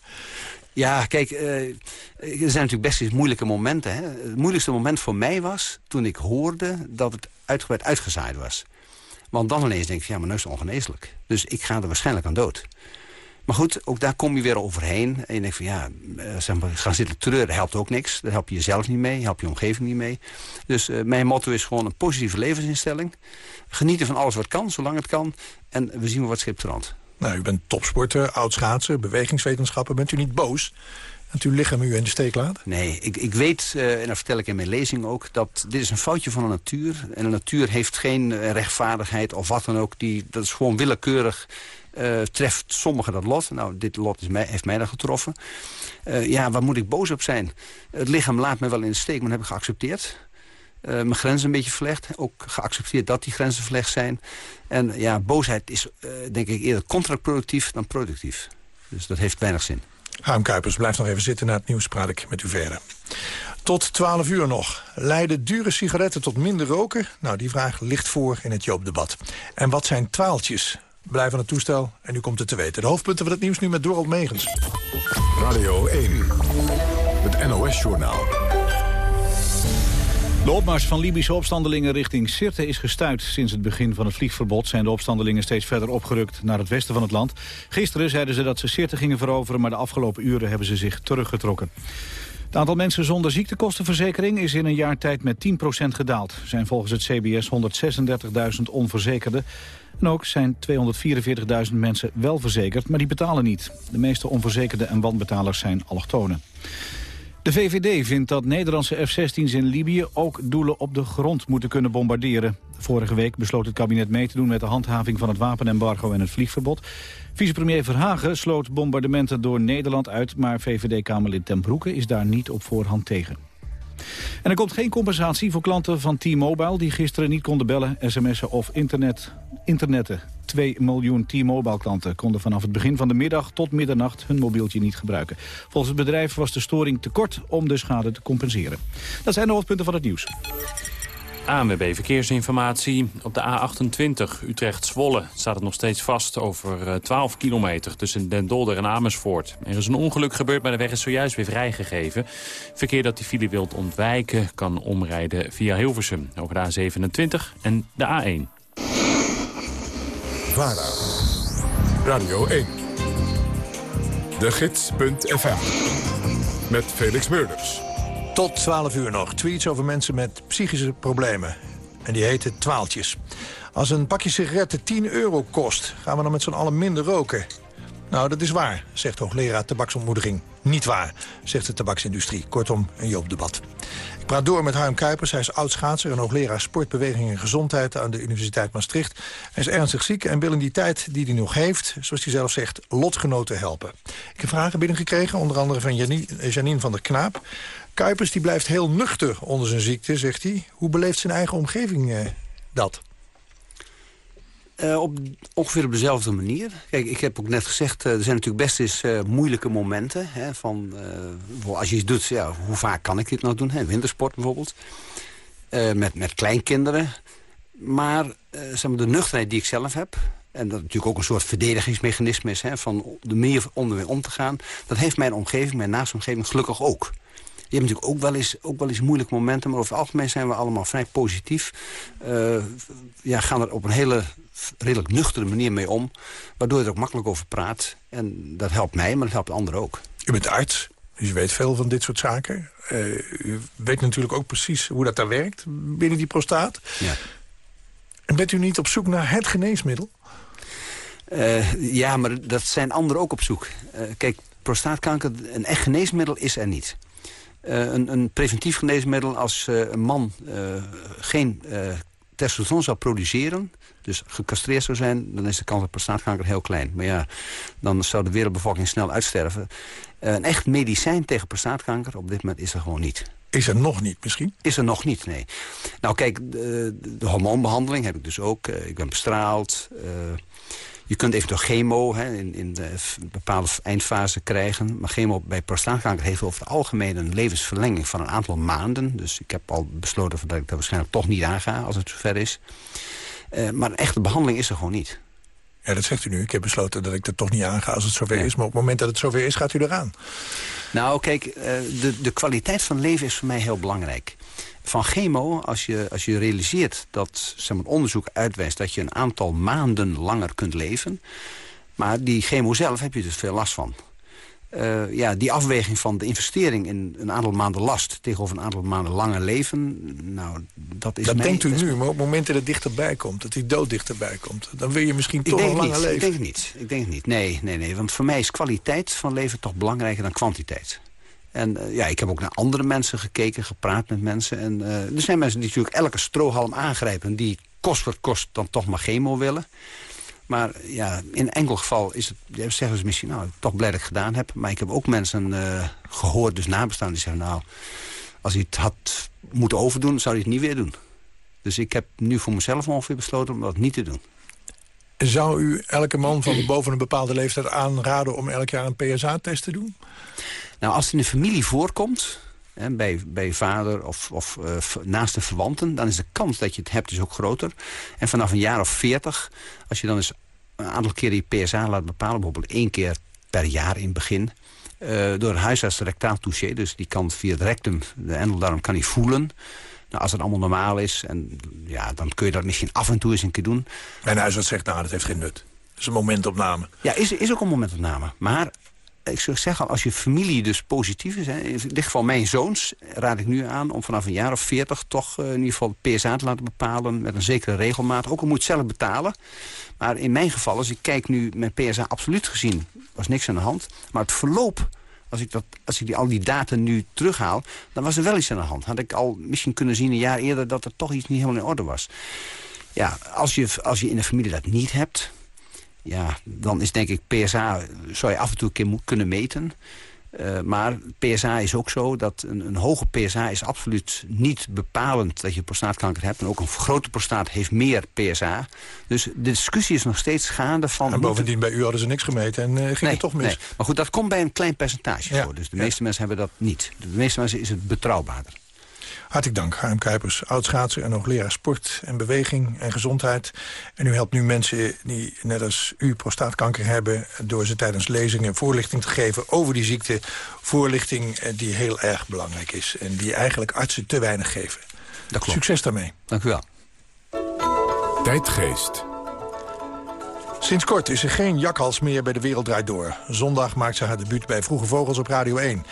Ja, kijk, uh, er zijn natuurlijk best eens moeilijke momenten. Hè. Het moeilijkste moment voor mij was toen ik hoorde dat het uitgebreid uitgezaaid was. Want dan ineens denk ik, ja, mijn neus is ongeneeslijk. Dus ik ga er waarschijnlijk aan dood. Maar goed, ook daar kom je weer overheen. En je denkt van ja, maar, gaan zitten treuren helpt ook niks. Daar help je jezelf niet mee, help je omgeving niet mee. Dus uh, mijn motto is gewoon een positieve levensinstelling. Genieten van alles wat kan, zolang het kan. En we zien wat schip. Nou, u bent topsporter, oud-schaatser, bewegingswetenschapper. Bent u niet boos dat uw lichaam u in de steek laat? Nee, ik, ik weet, uh, en dat vertel ik in mijn lezing ook... dat dit is een foutje van de natuur. En de natuur heeft geen uh, rechtvaardigheid of wat dan ook. Die, dat is gewoon willekeurig. Uh, treft sommigen dat lot. Nou, dit lot is mij, heeft mij dan getroffen. ja, waar moet ik boos op zijn? Het lichaam laat me wel in de steek, maar dat heb ik geaccepteerd. Uh, mijn grenzen een beetje verlegd. Ook geaccepteerd dat die grenzen verlegd zijn. En ja, boosheid is uh, denk ik eerder contraproductief dan productief. Dus dat heeft weinig zin. Harm Kuipers, blijf nog even zitten. Na het nieuws praat ik met u verder. Tot 12 uur nog. Leiden dure sigaretten tot minder roken? Nou, die vraag ligt voor in het Joop-debat. En wat zijn twaaltjes? Blijf aan het toestel en u komt het te weten. De hoofdpunten van het nieuws nu met Dorald Megens. Radio 1, het NOS-journaal. De opmars van Libische opstandelingen richting Sirte is gestuit. Sinds het begin van het vliegverbod zijn de opstandelingen steeds verder opgerukt naar het westen van het land. Gisteren zeiden ze dat ze Sirte gingen veroveren, maar de afgelopen uren hebben ze zich teruggetrokken. Het aantal mensen zonder ziektekostenverzekering is in een jaar tijd met 10% gedaald. Er zijn volgens het CBS 136.000 onverzekerden. En ook zijn 244.000 mensen wel verzekerd, maar die betalen niet. De meeste onverzekerden en wanbetalers zijn allochtonen. De VVD vindt dat Nederlandse F-16's in Libië ook doelen op de grond moeten kunnen bombarderen. Vorige week besloot het kabinet mee te doen met de handhaving van het wapenembargo en het vliegverbod. Vicepremier Verhagen sloot bombardementen door Nederland uit... maar VVD-Kamerlid Ten Broeke is daar niet op voorhand tegen. En er komt geen compensatie voor klanten van T-Mobile... die gisteren niet konden bellen, sms'en of internet, internetten. 2 miljoen T-Mobile-klanten konden vanaf het begin van de middag tot middernacht hun mobieltje niet gebruiken. Volgens het bedrijf was de storing te kort om de schade te compenseren. Dat zijn de hoofdpunten van het nieuws. ANWB Verkeersinformatie. Op de A28 Utrecht-Zwolle staat het nog steeds vast over 12 eh, kilometer tussen Den Dolder en Amersfoort. Er is een ongeluk gebeurd, maar de weg is zojuist weer vrijgegeven. Verkeer dat die file wilt ontwijken kan omrijden via Hilversum over de A27 en de A1. VARA, Radio 1, de gids.fm, met Felix Meurders. Tot 12 uur nog. Tweets over mensen met psychische problemen. En die heten twaaltjes. Als een pakje sigaretten 10 euro kost, gaan we dan met z'n allen minder roken. Nou, dat is waar, zegt hoogleraar tabaksontmoediging. Niet waar, zegt de tabaksindustrie. Kortom, een Joop-debat. Ik praat door met Harm Kuipers. Hij is oud-schaatser en hoogleraar sportbeweging en gezondheid... aan de Universiteit Maastricht. Hij is ernstig ziek en wil in die tijd die hij nog heeft... zoals hij zelf zegt, lotgenoten helpen. Ik heb vragen binnengekregen, onder andere van Janine van der Knaap. Kuipers die blijft heel nuchter onder zijn ziekte, zegt hij. Hoe beleeft zijn eigen omgeving eh, dat? Uh, op ongeveer op dezelfde manier. Kijk, ik heb ook net gezegd, uh, er zijn natuurlijk best eens moeilijke momenten. Hè, van, als je iets doet, ja, hoe vaak kan ik dit nog doen? Hè, wintersport bijvoorbeeld. met, met kleinkinderen. Maar zeg maar, de nuchterheid die ik zelf heb... en dat natuurlijk ook een soort verdedigingsmechanisme is... Hè, van de manier om om te gaan... dat heeft mijn omgeving, mijn naastomgeving gelukkig ook. Je hebt natuurlijk ook wel, eens, ook wel eens moeilijke momenten... maar over het algemeen zijn we allemaal vrij positief. Uh, ja, gaan er op een hele redelijk nuchtere manier mee om... waardoor je er ook makkelijk over praat. En dat helpt mij, maar dat helpt anderen ook. U bent arts, dus u weet veel van dit soort zaken. Uh, u weet natuurlijk ook precies hoe dat daar werkt binnen die prostaat. Ja. En bent u niet op zoek naar het geneesmiddel? Uh, ja, maar dat zijn anderen ook op zoek. Uh, kijk, prostaatkanker, een echt geneesmiddel is er niet. Uh, een, een, preventief geneesmiddel als uh, een man uh, geen testosteron zou produceren... dus gecastreerd zou zijn, dan is de kans op prostaatkanker heel klein. Maar ja, dan zou de wereldbevolking snel uitsterven. een echt medicijn tegen prostaatkanker op dit moment is er gewoon niet. Is er nog niet misschien? Is er nog niet, nee. Nou kijk, de, de hormoonbehandeling heb ik dus ook. ik ben bestraald... Je kunt eventueel chemo hè, in, in de bepaalde eindfase krijgen. Maar chemo bij prostaatkanker heeft over het algemeen een levensverlenging van een aantal maanden. Dus ik heb al besloten dat ik dat waarschijnlijk toch niet aanga als het zover is. Uh, maar een echte behandeling is er gewoon niet. Ja, dat zegt u nu. Ik heb besloten dat ik dat toch niet aanga als het zover is. Maar op het moment dat het zover is, gaat u eraan. Nou, kijk, uh, de, de kwaliteit van leven is voor mij heel belangrijk van chemo, als je, als je realiseert dat zeg maar, onderzoek uitwijst... dat je een aantal maanden langer kunt leven... maar die chemo zelf heb je dus veel last van. Uh, ja, die afweging van de investering in een aantal maanden last... tegenover een aantal maanden langer leven, nou, dat is Dat denkt u nu, maar op het moment dat het dichterbij komt... dat die dood dichterbij komt, dan wil je misschien toch nog langer leven. Ik denk het niet. Ik denk het niet. Nee, nee, nee. Want voor mij is kwaliteit van leven toch belangrijker dan kwantiteit. En uh, ja, ik heb ook naar andere mensen gekeken, gepraat met mensen. En uh, er zijn mensen die natuurlijk elke strohalm aangrijpen... die kost wat kost dan toch maar chemo willen. Maar ja, in enkel geval is het, zeggen ze misschien... nou, toch blij dat ik gedaan heb. Maar ik heb ook mensen uh, gehoord, dus nabestaan, die zeggen... nou, als hij het had moeten overdoen, zou hij het niet weer doen. Dus ik heb nu voor mezelf ongeveer besloten om dat niet te doen. Zou u elke man van boven een bepaalde leeftijd aanraden... om elk jaar een PSA-test te doen? Nou, als het in de familie voorkomt... Hè, bij, bij vader of, of uh, naaste verwanten... dan is de kans dat je het hebt dus ook groter. En vanaf een jaar of veertig, als je dan eens een aantal keer die PSA laat bepalen... bijvoorbeeld één keer per jaar in het begin... Uh, door een huisarts rectaal touché. Dus die kan via het rectum, de endeldarm, kan hij voelen. Nou, als het allemaal normaal is, en, ja, dan kun je dat misschien af en toe eens een keer doen. Mijn huisarts zegt, nou, dat heeft geen nut. Dat is een momentopname. Ja, is, is ook een momentopname. Maar ik zou zeggen, als je familie dus positief is... Hè, in dit geval mijn zoons, raad ik nu aan... om vanaf een jaar of veertig toch uh, in ieder geval PSA te laten bepalen... met een zekere regelmaat. Ook al moet zelf betalen. Maar in mijn geval, als ik kijk nu met PSA absoluut gezien... was niks aan de hand. Maar het verloop als ik, dat, als ik die, al die data nu terughaal, dan was er wel iets aan de hand. Had ik al misschien kunnen zien een jaar eerder dat er toch iets niet helemaal in orde was. Ja, als je, als je in een familie dat niet hebt, ja, dan is denk ik PSA, zou je af en toe een keer kunnen meten. Uh, maar PSA is ook zo dat een, een, hoge PSA is absoluut niet bepalend dat je prostaatkanker hebt. En ook een grote prostaat heeft meer PSA. Dus de discussie is nog steeds gaande van... En bovendien bij u hadden ze niks gemeten en uh, ging nee, het toch mis. Nee. Maar goed, dat komt bij een klein percentage ja. voor. Dus de meeste mensen hebben dat niet. De meeste mensen is het betrouwbaarder. Hartelijk dank, Harm Kuipers, oudschaatser en hoogleraar sport en beweging en gezondheid. En u helpt nu mensen die net als u prostaatkanker hebben... door ze tijdens lezingen voorlichting te geven over die ziekte. Voorlichting eh, die heel erg belangrijk is en die eigenlijk artsen te weinig geven. Dat klopt. Succes daarmee. Dank u wel. Tijdgeest. Sinds kort is er geen jakhals meer bij De Wereld Draait Door. Zondag maakt ze haar debuut bij Vroege Vogels op Radio 1.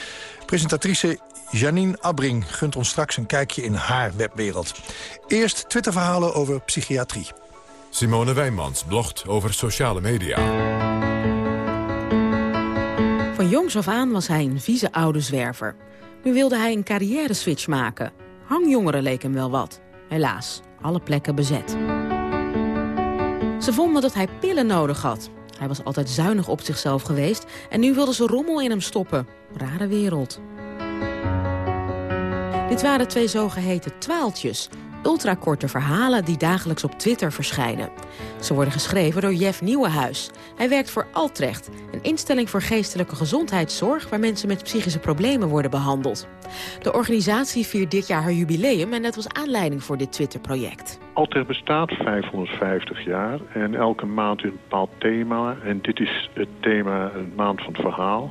Presentatrice Janine Abbring gunt ons straks een kijkje in haar webwereld. Eerst Twitterverhalen over psychiatrie. Simone Wijnmans blogt over sociale media. Van jongs af aan was hij een vieze oude zwerver. Nu wilde hij een carrière-switch maken. Hangjongeren leek hem wel wat. Helaas, alle plekken bezet. Ze vonden dat hij pillen nodig had. Hij was altijd zuinig op zichzelf geweest... en nu wilden ze rommel in hem stoppen. Rare wereld. Dit waren twee zogeheten twaaltjes. Ultrakorte verhalen die dagelijks op Twitter verschijnen. Ze worden geschreven door Jeff Nieuwenhuis. Hij werkt voor Altrecht, een instelling voor geestelijke gezondheidszorg... waar mensen met psychische problemen worden behandeld. De organisatie viert dit jaar haar jubileum... en dat was aanleiding voor dit Twitter-project. Altrecht bestaat 550 jaar en elke maand een bepaald thema. En dit is het thema, een maand van het verhaal.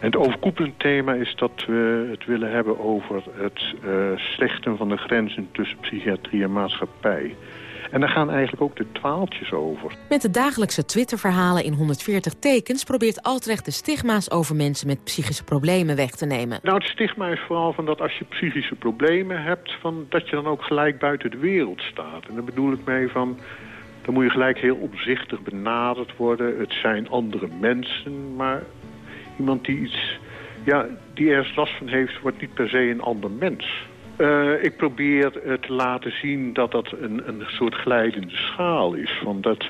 En het overkoepelend thema is dat we het willen hebben over het uh, slechten van de grenzen tussen psychiatrie en maatschappij. En daar gaan eigenlijk ook de twaaltjes over. Met de dagelijkse Twitter-verhalen in 140 tekens... probeert Altrecht de stigma's over mensen met psychische problemen weg te nemen. Nou, het stigma is vooral van dat als je psychische problemen hebt... Van dat je dan ook gelijk buiten de wereld staat. En daar bedoel ik mee van... dan moet je gelijk heel opzichtig benaderd worden. Het zijn andere mensen, maar iemand die iets... Ja, die ergens last van heeft, wordt niet per se een ander mens. Uh, ik probeer uh, te laten zien dat dat een, een soort glijdende schaal is. Van dat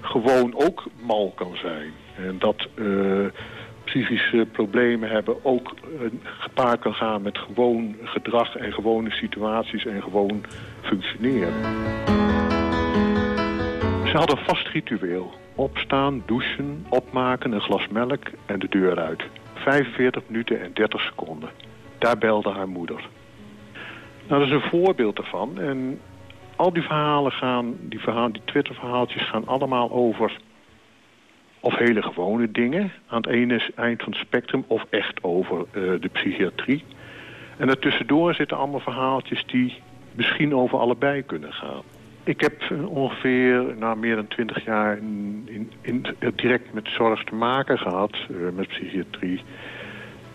gewoon ook mal kan zijn. En dat uh, psychische problemen hebben ook gepaard kan gaan met gewoon gedrag en gewone situaties en gewoon functioneren. Ze hadden vast ritueel. Opstaan, douchen, opmaken, een glas melk en de deur uit. 45 minuten en 30 seconden. Daar belde haar moeder. Nou, dat is een voorbeeld ervan. En al die verhalen gaan, die, verhaal, die Twitter-verhaaltjes gaan allemaal over... of hele gewone dingen aan het ene eind van het spectrum... of echt over uh, de psychiatrie. En daartussendoor zitten allemaal verhaaltjes die misschien over allebei kunnen gaan. Ik heb ongeveer na meer dan twintig jaar in, in, in, direct met zorg te maken gehad, uh, met psychiatrie.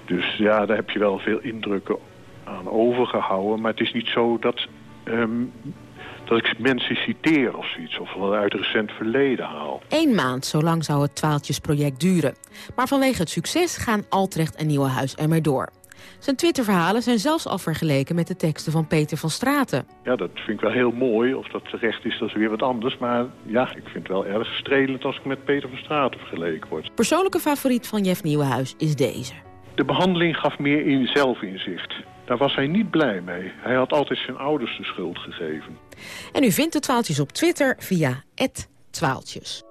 Dus ja, daar heb je wel veel indrukken aan overgehouden. Maar het is niet zo dat, um, dat ik mensen citeer of zoiets. Of uit het recent verleden haal. Eén maand, zo lang zou het Twaaltjesproject duren. Maar vanwege het succes gaan Altrecht en Nieuwenhuis ermee door. Zijn Twitterverhalen zijn zelfs al vergeleken met de teksten van Peter van Straten. Ja, dat vind ik wel heel mooi. Of dat terecht is, dat is weer wat anders. Maar ja, ik vind het wel erg strelend als ik met Peter van Straten vergeleken word. Persoonlijke favoriet van Jeff Nieuwenhuis is deze. De behandeling gaf meer in zelfinzicht. Daar was hij niet blij mee. Hij had altijd zijn ouders de schuld gegeven. En u vindt de twaaltjes op Twitter via @twaaltjes.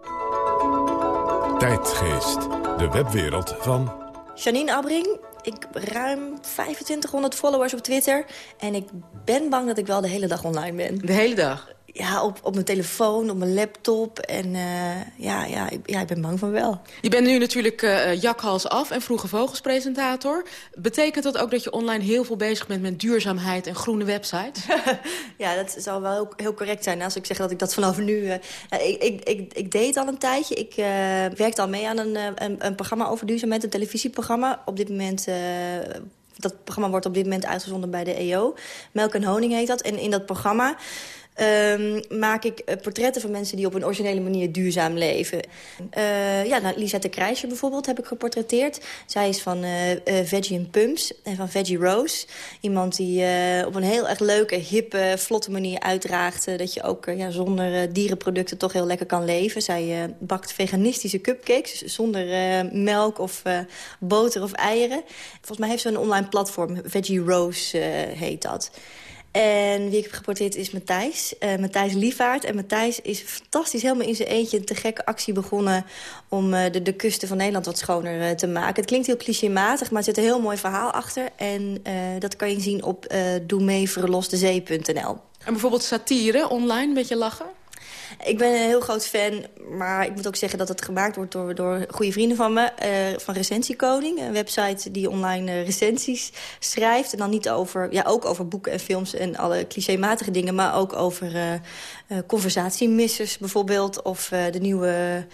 Tijdgeest, de webwereld van... Janine Abbring, ik ruim 2500 followers op Twitter. En ik ben bang dat ik wel de hele dag online ben. De hele dag? Ja, op, op mijn telefoon, op mijn laptop. En uh, ja, ja, ik, ja, ik ben bang van wel. Je bent nu natuurlijk uh, jakhals af en vroege vogelspresentator. Betekent dat ook dat je online heel veel bezig bent met duurzaamheid en groene websites? ja, dat zal wel heel, heel, correct zijn als ik zeg dat ik dat vanaf nu... Uh, ik, ik, ik, ik, deed al een tijdje. Ik werkte al mee aan een, een, een, programma over duurzaamheid, een televisieprogramma. Op dit moment dat programma wordt op dit moment uitgezonden bij de EO. Melk en Honing heet dat. En in dat programma um, maak ik uh, portretten van mensen die op een originele manier duurzaam leven. Uh, ja, nou, Lisette Krijscher bijvoorbeeld heb ik geportretteerd. Zij is van uh, Veggie Pumps en van Veggie Rose. Iemand die op een heel erg leuke, hippe, vlotte manier uitdraagt... dat je ook ja, zonder dierenproducten toch heel lekker kan leven. Zij bakt veganistische cupcakes zonder melk of boter of eieren. Volgens mij heeft ze een online platform, Veggie Rose heet dat. En wie ik heb geportreerd is Matthijs. Uh, Matthijs. En Matthijs is fantastisch helemaal in zijn eentje een te gekke actie begonnen... om uh, de, de kusten van Nederland wat schoner uh, te maken. Het klinkt heel clichématig, maar er zit een heel mooi verhaal achter. En dat kan je zien op uh. En bijvoorbeeld satire online, een beetje lachen? Ik ben een heel groot fan, maar ik moet ook zeggen dat het gemaakt wordt door, door goede vrienden van me. Uh, van Recensiekoning, een website die online uh, recensies schrijft. En dan niet over, ja, ook over boeken en films en alle clichématige dingen. Maar ook over uh, conversatiemissers bijvoorbeeld. Of de nieuwe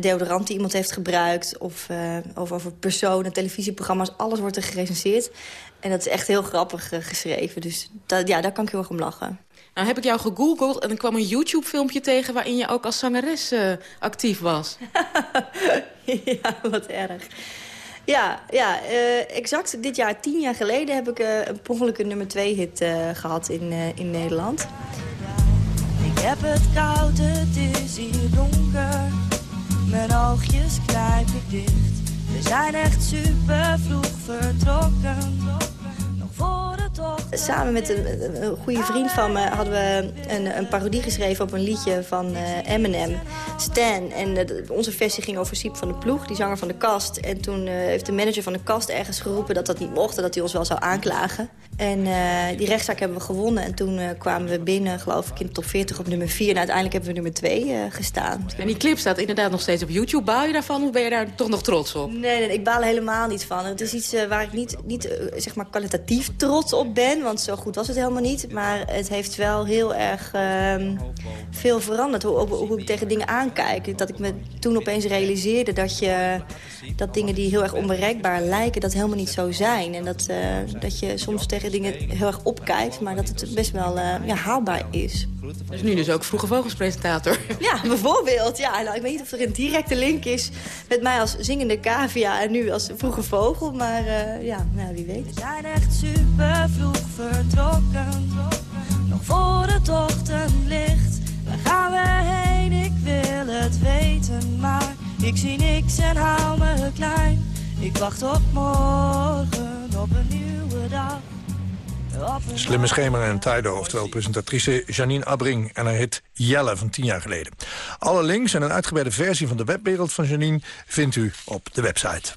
deodorant die iemand heeft gebruikt. Of over, over personen, televisieprogramma's. Alles wordt er gerecenseerd. En dat is echt heel grappig geschreven. Dus dat, ja, daar kan ik heel erg om lachen. Nou heb ik jou gegoogeld en er kwam een YouTube-filmpje tegen... waarin je ook als zangeres uh, actief was. ja, wat erg. Ja, ja uh, exact dit jaar, tien jaar geleden... heb ik uh, een ongeluk nummer twee hit gehad in, in Nederland. Ik heb het koud, het is hier donker. Mijn oogjes knijp ik dicht. We zijn echt super vroeg vertrokken. Nog voor Samen met een, een, goede vriend van me hadden we een, een parodie geschreven op een liedje van uh, Eminem, Stan. En uh, onze versie ging over Siep van de Ploeg, die zanger van de kast. En toen uh, heeft de manager van de kast ergens geroepen dat dat niet mocht en dat hij ons wel zou aanklagen. En die rechtszaak hebben we gewonnen. En toen kwamen we binnen, geloof ik, in de top 40 op nummer 4. En uiteindelijk hebben we nummer 2 gestaan. En die clip staat inderdaad nog steeds op YouTube. Baal je daarvan of ben je daar toch nog trots op? Nee, nee ik baal helemaal niet van. Het is iets waar ik niet, niet zeg maar kwalitatief trots op ben. Want zo goed was het helemaal niet. Maar het heeft wel heel erg uh, veel veranderd. Hoe, hoe, ik tegen dingen aankijk. Dat ik me toen opeens realiseerde dat, je, dat dingen die heel erg onbereikbaar lijken... dat helemaal niet zo zijn. En dat, uh, dat je soms tegen dingen heel erg opkijkt. Maar dat het best wel uh, ja, haalbaar is. Dus nu dus ook vroege vogelspresentator. Ja, bijvoorbeeld. Ja, nou, ik weet niet of er een directe link is met mij als zingende cavia en nu als vroege vogel. Maar uh, ja, nou, wie weet. We zijn echt super vroeg vertrokken. Nog voor het ochtendlicht. Waar gaan we heen? Ik wil het weten. Maar ik zie niks en hou me klein. Ik wacht op morgen, op een nieuwe dag. Slimme schemer en Tijdo, oftewel presentatrice Janine Abring... en haar hit Jelle van tien jaar geleden. Alle links en een uitgebreide versie van de webwereld van Janine... vindt u op de website.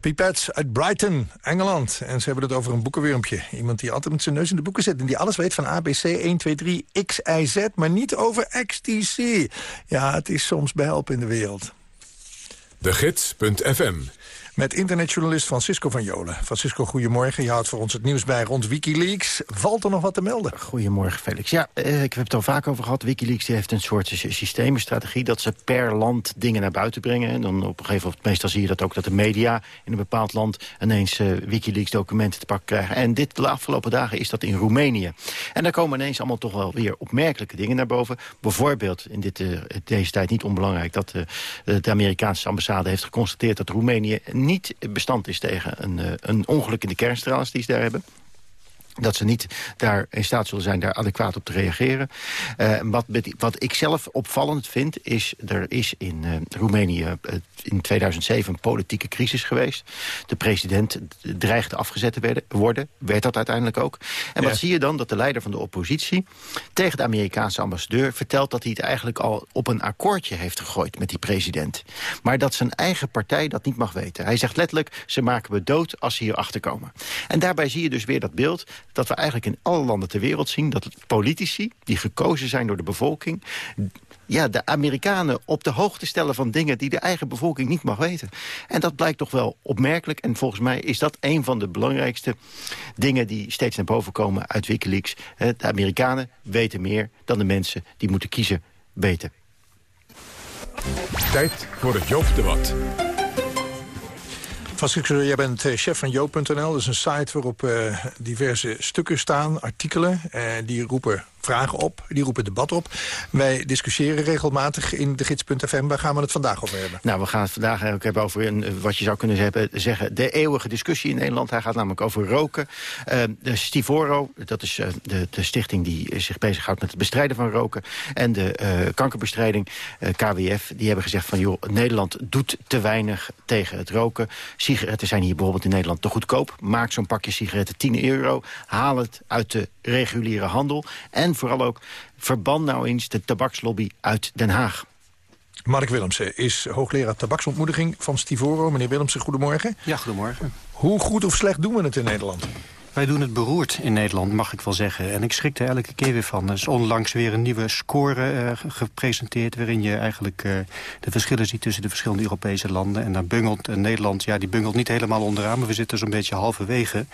De Pipettes uit Brighton, Engeland. En ze hebben het over een boekenwurmpje. Iemand die altijd met zijn neus in de boeken zit... en die alles weet van ABC 1, 2, 3, X, Z... maar niet over XTC. Ja, het is soms behelp in de wereld. De Gids.fm Met internetjournalist Francisco van Jolen. Francisco, goedemorgen. Je houdt voor ons het nieuws bij rond Wikileaks. Valt er nog wat te melden? Goedemorgen, Felix. Ja, eh, ik heb het al vaak over gehad. Wikileaks heeft een soort sy- systeemstrategie... dat ze per land dingen naar buiten brengen. En dan op een gegeven moment, meestal zie je dat ook... dat de media in een bepaald land ineens eh, Wikileaks-documenten te pakken krijgen. En dit de afgelopen dagen is dat in Roemenië. En daar komen ineens allemaal toch wel weer opmerkelijke dingen naar boven. Bijvoorbeeld, in dit, eh, deze tijd niet onbelangrijk... dat de Amerikaanse ambassade heeft geconstateerd... dat Roemenië niet bestand is tegen een, eh, een ongeluk in de kerncentrales die ze daar hebben dat ze niet daar in staat zullen zijn daar adequaat op te reageren. Eh, wat, wat ik zelf opvallend vind, is... er is in eh, Roemenië eh, in 2007 een politieke crisis geweest. De president dreigde afgezet te worden. Werd dat uiteindelijk ook. En wat zie je dan? Dat de leider van de oppositie tegen de Amerikaanse ambassadeur... vertelt dat hij het eigenlijk al op een akkoordje heeft gegooid met die president. Maar dat zijn eigen partij dat niet mag weten. Hij zegt letterlijk, ze maken me dood als ze hier achter komen. En daarbij zie je dus weer dat beeld dat we eigenlijk in alle landen ter wereld zien... dat politici, die gekozen zijn door de bevolking... ja, de Amerikanen op de hoogte stellen van dingen... die de eigen bevolking niet mag weten. En dat blijkt toch wel opmerkelijk. En volgens mij is dat een van de belangrijkste dingen... die steeds naar boven komen uit Wikileaks. Hè, De Amerikanen weten meer dan de mensen die moeten kiezen weten. Tijd voor het Joop-debat. Francisco, jij bent eh, chef van Joop.nl. Dat is een site waarop eh, diverse stukken staan, artikelen. eh, die roepen vragen op, die roepen debat op. Wij discussiëren regelmatig in de gids.fm. Waar gaan we het vandaag over hebben? Nou, we gaan het vandaag eigenlijk hebben over een, eh, wat je zou kunnen hebben, zeggen... de eeuwige discussie in Nederland. Hij gaat namelijk over roken. Eh, de Stivoro, dat is eh, de, de stichting die zich bezighoudt met het bestrijden van roken. En de eh, kankerbestrijding, eh, KWF, die hebben gezegd van... joh, Nederland doet te weinig tegen het roken. Sigaretten zijn hier bijvoorbeeld in Nederland te goedkoop. Maak zo'n pakje sigaretten 10 euro. Haal het uit de reguliere handel. En vooral ook, verban nou eens de tabakslobby uit Den Haag. Mark Willemsen is hoogleraar tabaksontmoediging van Stivoro. Meneer Willemsen, goedemorgen. Ja, goedemorgen. Hoe goed of slecht doen we het in Nederland? Wij doen het beroerd in Nederland, mag ik wel zeggen. En ik schrik er elke keer weer van. Er is onlangs weer een nieuwe score eh, ge- gepresenteerd... waarin je eigenlijk eh, de verschillen ziet tussen de verschillende Europese landen. En dan bungelt eh, Nederland, ja, die bungelt niet helemaal onderaan... maar we zitten zo'n beetje halverwege.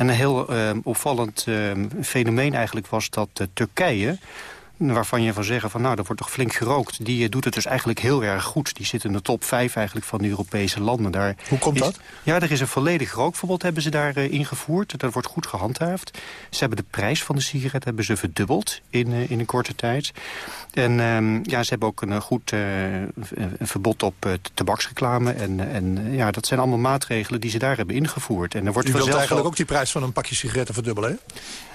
En een heel eh, opvallend eh, fenomeen eigenlijk was dat eh, Turkije waarvan je van zeggen van nou, dat wordt toch flink gerookt. Die eh, doet het dus eigenlijk heel erg goed. Die zit in de top 5 eigenlijk van de Europese landen. Daar Hoe komt is- dat? Ja, er is een volledig rookverbod hebben ze daar eh, ingevoerd. Dat wordt goed gehandhaafd. Ze hebben de prijs van de sigaret hebben ze verdubbeld in, eh, in een korte tijd. En ehm, ja, ze hebben ook een goed een verbod op tabaksreclame. En, en ja, dat zijn allemaal maatregelen die ze daar hebben ingevoerd. En er wordt U wilt eigenlijk ook die prijs van een pakje sigaretten verdubbelen, hè?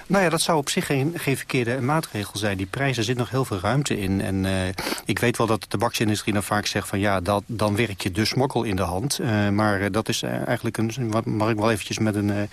Nou ja, dat zou op zich geen, verkeerde maatregel zijn. Die prijzen zit nog heel veel ruimte in. En eh, ik weet wel dat de tabaksindustrie dan vaak zegt van... ja, dat, dan werk je de smokkel in de hand. Eh, maar dat is eh, eigenlijk een... mag ik wel eventjes met een...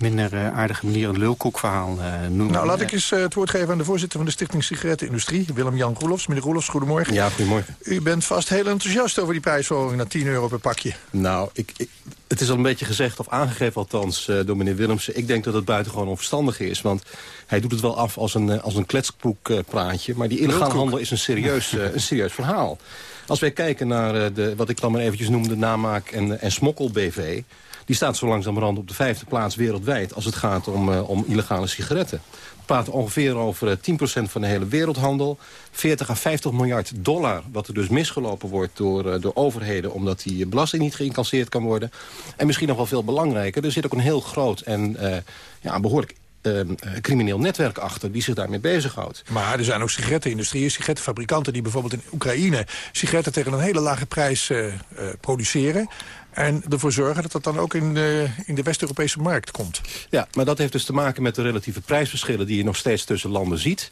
minder eh, aardige manier een lulkoekverhaal eh, noemen. Nou, laat ik eens eh, het woord geven aan de voorzitter van de Stichting Sigarettenindustrie, Willem-Jan Roelofs. Meneer Roelofs, goedemorgen. Ja, goedemorgen. U bent vast heel enthousiast over die prijsverhoging naar 10 euro per pakje. Nou, ik, ik- het is al een beetje gezegd, of aangegeven althans, eh, door meneer Willemsen. Ik denk dat het buitengewoon onverstandig is. Want hij doet het wel af als een, als een kletsboekpraatje. maar die illegale handel is een serieus, een serieus verhaal. Als wij kijken naar uh, de, wat ik dan maar eventjes noem de namaak- en, en smokkel-BV... die staat zo langzamerhand op de vijfde plaats wereldwijd... als het gaat om, uh, om illegale sigaretten. We praten ongeveer over 10% van de hele wereldhandel. 40 à 50 miljard dollar, wat er dus misgelopen wordt door, door overheden... omdat die belasting niet geïncasseerd kan worden. En misschien nog wel veel belangrijker, er zit ook een heel groot en uh, ja, behoorlijk uh, crimineel netwerk achter die zich daarmee bezighoudt. Maar er zijn ook sigarettenindustrieën, sigarettenfabrikanten... die bijvoorbeeld in Oekraïne sigaretten tegen een hele lage prijs uh, uh, produceren... En ervoor zorgen dat dat dan ook in de, in de West-Europese markt komt. Ja, maar dat heeft dus te maken met de relatieve prijsverschillen... die je nog steeds tussen landen ziet.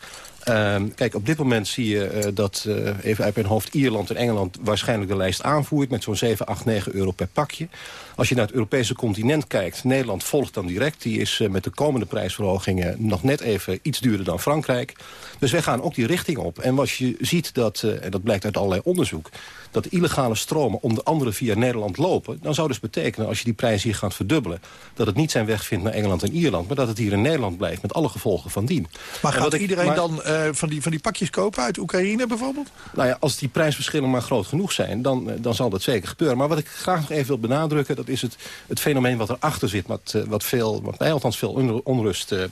Uh, kijk, op dit moment zie je uh, dat, uh, even uit mijn hoofd... Ierland en Engeland waarschijnlijk de lijst aanvoert... met zo'n 7, 8, 9 euro per pakje. Als je naar het Europese continent kijkt... Nederland volgt dan direct. Die is met de komende prijsverhogingen nog net even iets duurder dan Frankrijk. Dus wij gaan ook die richting op. En als je ziet dat, en dat blijkt uit allerlei onderzoek... dat illegale stromen onder andere via Nederland lopen... dan zou dus betekenen, als je die prijs hier gaat verdubbelen... dat het niet zijn weg vindt naar Engeland en Ierland... maar dat het hier in Nederland blijft, met alle gevolgen van dien. Maar gaat iedereen maar, dan uh, van, die, van die pakjes kopen uit Oekraïne bijvoorbeeld? Nou ja, als die prijsverschillen maar groot genoeg zijn... dan, dan zal dat zeker gebeuren. Maar wat ik graag nog even wil benadrukken... dat is het, het fenomeen wat erachter zit... wat, uh, wat, veel, wat mij althans veel onrust uh,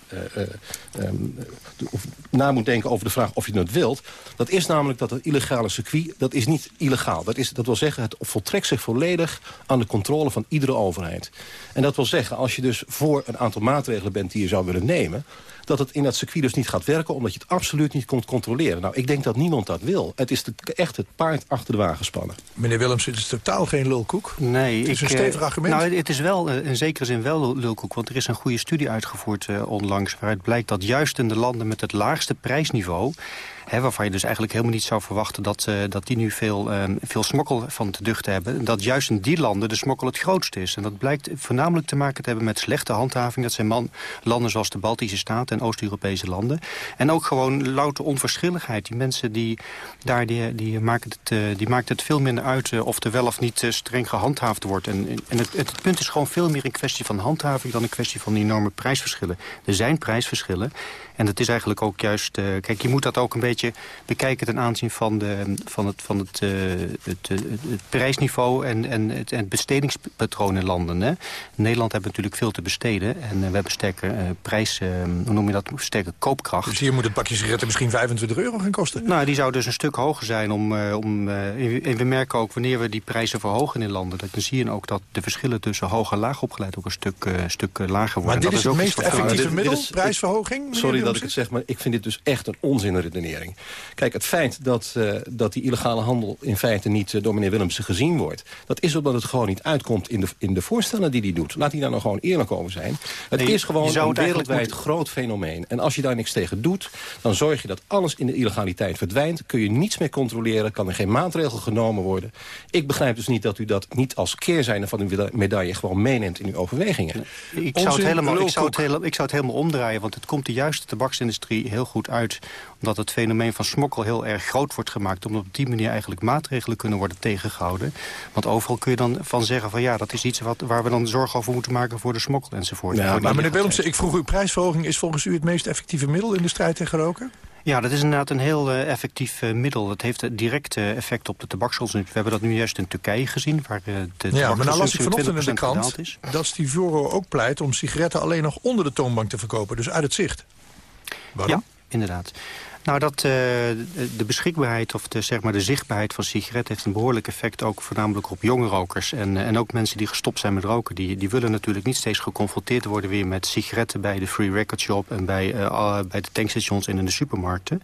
um, of na moet denken over de vraag of je het wilt. Dat is namelijk dat het illegale circuit... dat is niet illegaal. Dat, is, dat wil zeggen, het voltrekt zich volledig aan de controle van iedere overheid. En dat wil zeggen, als je dus voor een aantal maatregelen bent... die je zou willen nemen dat het in dat circuit dus niet gaat werken... omdat je het absoluut niet kunt controleren. Nou, ik denk dat niemand dat wil. Het is de, echt het paard achter de wagen spannen. Meneer Willems, het is totaal geen lulkoek. Nee. Het is ik, een stevig argument. Nou, het is wel uh, in zekere zin wel lulkoek. Want er is een goede studie uitgevoerd uh, onlangs... waaruit blijkt dat juist in de landen met het laagste prijsniveau... Hè, waarvan je dus eigenlijk helemaal niet zou verwachten... dat, uh, dat die nu veel, uh, veel smokkel van te duchten hebben. Dat juist in die landen de smokkel het grootste is. En dat blijkt voornamelijk te maken te hebben met slechte handhaving. Dat zijn man, landen zoals de Baltische Staten Oost-Europese landen. En ook gewoon louter onverschilligheid. Die mensen die daar die, die maken, het, uh, die maakt het veel minder uit... Uh, of er wel of niet uh, streng gehandhaafd wordt. En, en het, het punt is gewoon veel meer een kwestie van handhaving... dan een kwestie van enorme prijsverschillen. Er zijn prijsverschillen. En het is eigenlijk ook juist... Uh, kijk, je moet dat ook een beetje bekijken ten aanzien van, de, van, het, van het, uh, het, het, het, prijsniveau en, en het, het bestedingspatroon in landen. Hè. In Nederland hebben we natuurlijk veel te besteden. En uh, we hebben sterke uh, prijs, hoe noem je dat, sterke koopkracht. Dus hier moet het pakje sigaretten misschien 25 euro gaan kosten? Nou, die zou dus een stuk hoger zijn. Om, om, en we merken ook wanneer we die prijzen verhogen in landen... dan zie je ook dat de verschillen tussen hoog en laag opgeleid ook een stuk, stuk lager worden. Maar dit dat is het meest effectieve middel, prijsverhoging? Sorry dat ik het zeg, maar ik vind dit dus echt een onzinredenering. Kijk, het feit dat, uh, dat die illegale handel in feite niet uh, door meneer Willemsen gezien wordt... dat is omdat het gewoon niet uitkomt in de, in de voorstellen die hij doet. Laat hij daar nou gewoon eerlijk over zijn. Het nee, is gewoon een wereldwijd moeten... groot fenomeen. En als je daar niks tegen doet, dan zorg je dat alles in de illegaliteit verdwijnt. Kun je niets meer controleren, kan er geen maatregel genomen worden. Ik begrijp dus niet dat u dat niet als keerzijde van uw medaille... gewoon meeneemt in uw overwegingen. Ik zou, het helemaal, ik, zou het helemaal, ik zou het helemaal omdraaien, want het komt de juiste tabaksindustrie heel goed uit omdat het fenomeen van smokkel heel erg groot wordt gemaakt... omdat op die manier eigenlijk maatregelen kunnen worden tegengehouden. Want overal kun je dan van zeggen van ja, dat is iets wat, waar we dan zorg over moeten maken voor de smokkel enzovoort. Ja, maar meneer Willemsen, ik vroeg u, prijsverhoging is volgens u het meest effectieve middel in de strijd tegen roken? Ja, dat is inderdaad een heel uh, effectief uh, middel. Dat heeft direct uh, effect op de tabaksconsumptie. We hebben dat nu juist in Turkije gezien, waar de Ja, maar nou las ik vanochtend in de krant dat Stivoro ook pleit... om sigaretten alleen nog onder de toonbank te verkopen, dus uit het zicht. Ja, inderdaad. Nou, dat, uh, de beschikbaarheid of de, zeg maar, de zichtbaarheid van sigaretten... heeft een behoorlijk effect ook voornamelijk op jonge rokers. En, en ook mensen die gestopt zijn met roken. Die, die willen natuurlijk niet steeds geconfronteerd worden weer met sigaretten... bij de Free Record Shop en bij, uh, bij de tankstations en in de supermarkten.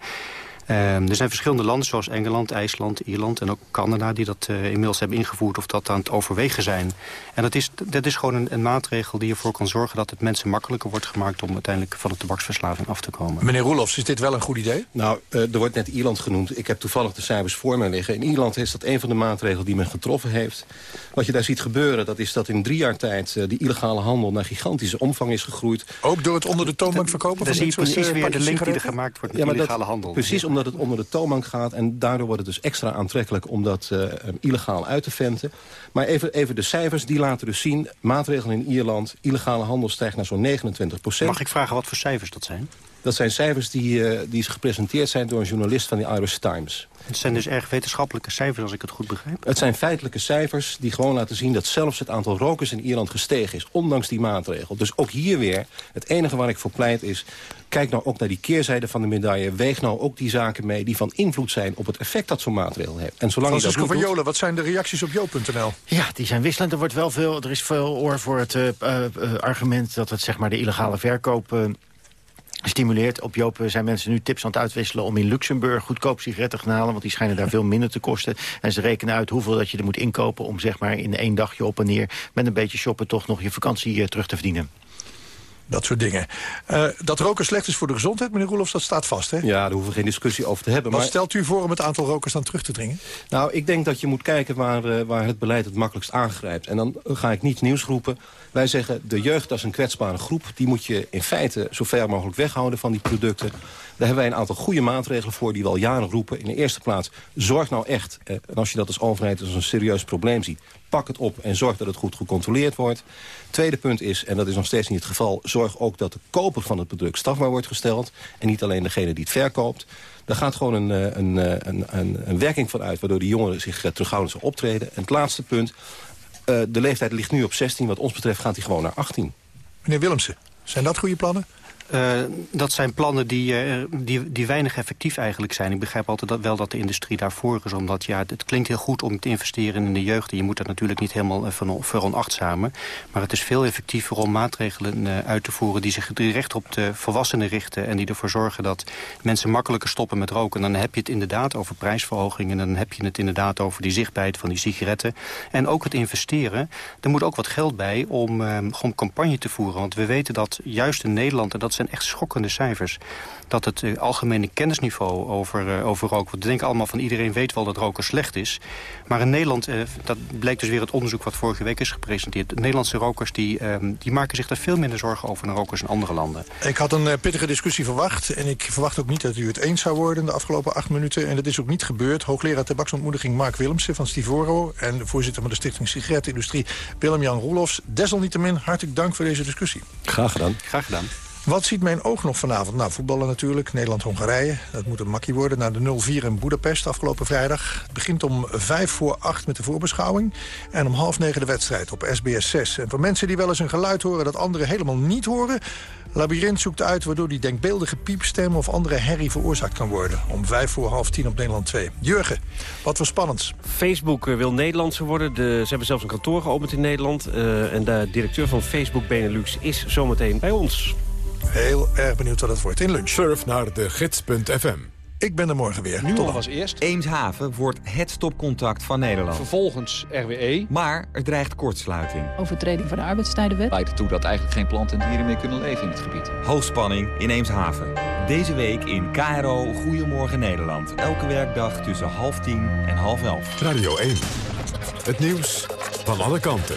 Um, er zijn verschillende landen zoals Engeland, IJsland, Ierland en ook Canada... die dat inmiddels hebben ingevoerd of dat aan het overwegen zijn. En dat is, dat is gewoon een, een, maatregel die ervoor kan zorgen... dat het mensen makkelijker wordt gemaakt om uiteindelijk van de tabaksverslaving af te komen. Meneer Roelofs, is dit wel een goed idee? Nou, uh, er wordt net Ierland genoemd. Ik heb toevallig de cijfers voor me liggen. In Ierland is dat een van de maatregelen die men getroffen heeft. Wat je daar ziet gebeuren, dat is dat in drie jaar tijd... Uh, die illegale handel naar gigantische omvang is gegroeid. Ook door het onder de toonbank verkopen? Dan zie je precies weer de link die er gemaakt wordt met ja, illegale dat, handel. Precies, omdat het onder de toonbank gaat. En daardoor wordt het dus extra aantrekkelijk om dat uh, illegaal uit te venten. Maar even, even de cijfers, die laten dus zien... maatregelen in Ierland, illegale handel stijgt naar zo'n 29 procent. Mag ik vragen wat voor cijfers dat zijn? Dat zijn cijfers die, eh, die gepresenteerd zijn door een journalist van de Irish Times. Het zijn dus erg wetenschappelijke cijfers, als ik het goed begrijp. Het zijn feitelijke cijfers die gewoon laten zien... dat zelfs het aantal rokers in Ierland gestegen is, ondanks die maatregel. Dus ook hier weer, het enige waar ik voor pleit is... kijk nou ook naar die keerzijde van de medaille. Weeg nou ook die zaken mee die van invloed zijn... op het effect dat zo'n maatregel heeft. En zolang Francisco je dat van doet- Jolen, wat zijn de reacties op joop.nl? Ja, die zijn wisselend. Er, wordt wel veel, er is veel oor voor het eh, eh, argument dat het zeg maar, de illegale verkoop... stimuleert. Op Joop eh, zijn mensen nu tips aan het uitwisselen om in Luxemburg goedkoop sigaretten te gaan halen. Want die schijnen daar veel minder te kosten. En ze rekenen uit hoeveel dat je er moet inkopen om zeg maar in één dagje op en neer met een beetje shoppen toch nog je vakantie eh, terug te verdienen. Dat soort dingen. Eh, dat roken slecht is voor de gezondheid, meneer Roelofs, dat staat vast, hè? Ja, daar hoeven we geen discussie over te hebben. Wat maar... stelt u voor om het aantal rokers dan terug te dringen? Nou, ik denk dat je moet kijken waar, eh, waar het beleid het makkelijkst aangrijpt. En dan ga ik niet nieuws roepen. Wij zeggen, de jeugd als een kwetsbare groep... die moet je in feite zo ver mogelijk weghouden van die producten. Hebben wij een aantal goede maatregelen voor die we al jaren roepen. In de eerste plaats, zorg nou echt, eh, en als je dat als overheid als een serieus probleem ziet... pak het op en zorg dat het goed gecontroleerd wordt. Tweede punt is, en dat is nog steeds niet het geval... zorg ook dat de koper van het product strafbaar wordt gesteld... en niet alleen degene die het verkoopt. Daar gaat gewoon een, eh, een, eh, een, een, een werking van uit... waardoor die jongeren zich terughoudend zullen optreden. En het laatste punt, de leeftijd ligt nu op 16. Wat ons betreft gaat die gewoon naar 18. Meneer Willemsen, zijn dat goede plannen? Eh, dat zijn plannen die, eh, die, die weinig effectief eigenlijk zijn. Ik begrijp altijd dat, wel dat de industrie daarvoor is. Omdat ja, het klinkt heel goed om te investeren in de jeugd. En je moet dat natuurlijk niet helemaal eh, veronachtzamen. Maar het is veel effectiever om maatregelen uit te voeren... die zich recht op de volwassenen richten. En die ervoor zorgen dat mensen makkelijker stoppen met roken. En dan heb je het inderdaad over prijsverhoging. En dan heb je het inderdaad over die zichtbaarheid van die sigaretten. En ook het investeren. Er moet ook wat geld bij om, eh, om campagne te voeren. Want we weten dat juist in Nederland... en dat zijn echt schokkende cijfers... dat het eh, algemene kennisniveau over, eh, over roken... we denken allemaal van iedereen weet wel dat roken slecht is. Maar in Nederland, eh, dat bleek dus weer het onderzoek... wat vorige week is gepresenteerd. De Nederlandse rokers die, ehm, die maken zich daar veel minder zorgen over... dan rokers in andere landen. Ik had een pittige discussie verwacht. En ik verwacht ook niet dat u het eens zou worden de afgelopen acht minuten. En dat is ook niet gebeurd. Hoogleraar tabaksontmoediging Mark Willemsen van Stivoro... en voorzitter van de Stichting Sigarettenindustrie Willem-Jan Roelofs. Desalniettemin hartelijk dank voor deze discussie. Graag gedaan. Graag gedaan. Wat ziet mijn oog nog vanavond? Nou, voetballen natuurlijk. Nederland-Hongarije. Dat moet een makkie worden. Na de 0-4 in Boedapest afgelopen vrijdag. Het begint om 5 voor 8 met de voorbeschouwing. En om half 9 de wedstrijd op SBS 6. En voor mensen die wel eens een geluid horen dat anderen helemaal niet horen... Labyrinth zoekt uit waardoor die denkbeeldige piepstem of andere herrie veroorzaakt kan worden. Om 5 voor half 10 op Nederland 2. Jurgen, wat voor spannends. Facebook eh, wil Nederlandse worden. De, ze hebben zelfs een kantoor geopend in Nederland. eh, en de directeur van Facebook Benelux is zometeen bij ons. Heel erg benieuwd wat het wordt in lunch. Surf naar de gids.fm. Ik ben er morgen weer. Nu Tot al dan. was eerst. Eemshaven wordt het stopcontact van Nederland. Vervolgens RWE. Maar er dreigt kortsluiting. Overtreding van de arbeidstijdenwet. Leidt ertoe dat eigenlijk geen planten en dieren meer kunnen leven in het gebied. Hoogspanning in Eemshaven. Deze week in KRO Goedemorgen Nederland. Elke werkdag tussen half tien en half elf. Radio 1. Het nieuws van alle kanten.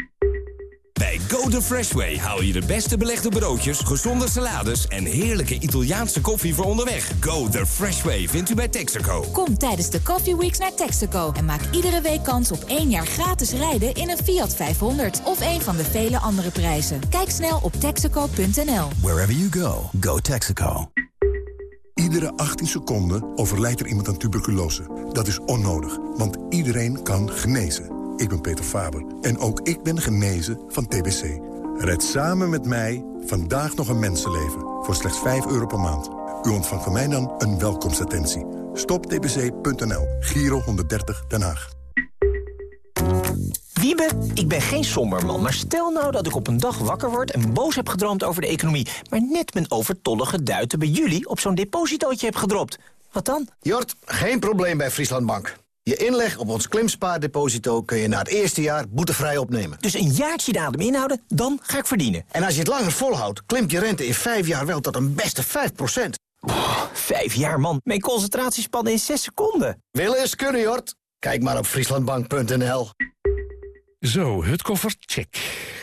Go The Fresh Way haal je de beste belegde broodjes, gezonde salades en heerlijke Italiaanse koffie voor onderweg. Go The Fresh Way vindt u bij Texaco. Kom tijdens de Coffee Weeks naar Texaco en maak iedere week kans op één jaar gratis rijden in een Fiat 500 of een van de vele andere prijzen. Kijk snel op texaco.nl. Wherever you go, go Texaco. Iedere 18 seconden overlijdt er iemand aan tuberculose. Dat is onnodig, want iedereen kan genezen. Ik ben Peter Faber en ook ik ben genezen van TBC. Red samen met mij vandaag nog een mensenleven voor slechts 5 euro per maand. U ontvangt van mij dan een welkomstattentie. Stoptbc.nl, Giro 130 Den Haag. Wiebe, ik ben geen somber man, maar stel nou dat ik op een dag wakker word... en boos heb gedroomd over de economie... maar net mijn overtollige duiten bij jullie op zo'n depositootje heb gedropt. Wat dan? Jort, geen probleem bij Frieslandbank. Je inleg op ons klimspaardeposito kun je na het eerste jaar boetevrij opnemen. Dus een jaartje de adem inhouden, dan ga ik verdienen. En als je het langer volhoudt, klimt je rente in vijf jaar wel tot een beste 5% vijf jaar, man. Mijn concentratiespannen in zes seconden. Willen is kunnen, Jort. Kijk maar op frieslandbank.nl. Zo, hutkoffer, check.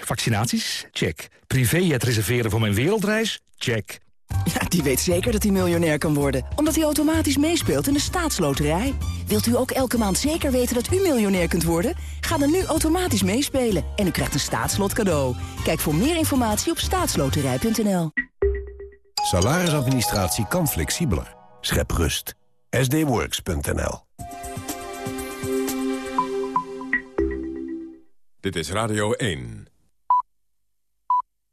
Vaccinaties? Check. Privé het reserveren voor mijn wereldreis? Check. Ja, die weet zeker dat hij miljonair kan worden. Omdat hij automatisch meespeelt in de staatsloterij. Wilt u ook elke maand zeker weten dat u miljonair kunt worden? Ga dan nu automatisch meespelen en u krijgt een staatslot cadeau. Kijk voor meer informatie op staatsloterij.nl. Salarisadministratie kan flexibeler. Schep rust. sdworks.nl Dit is Radio 1.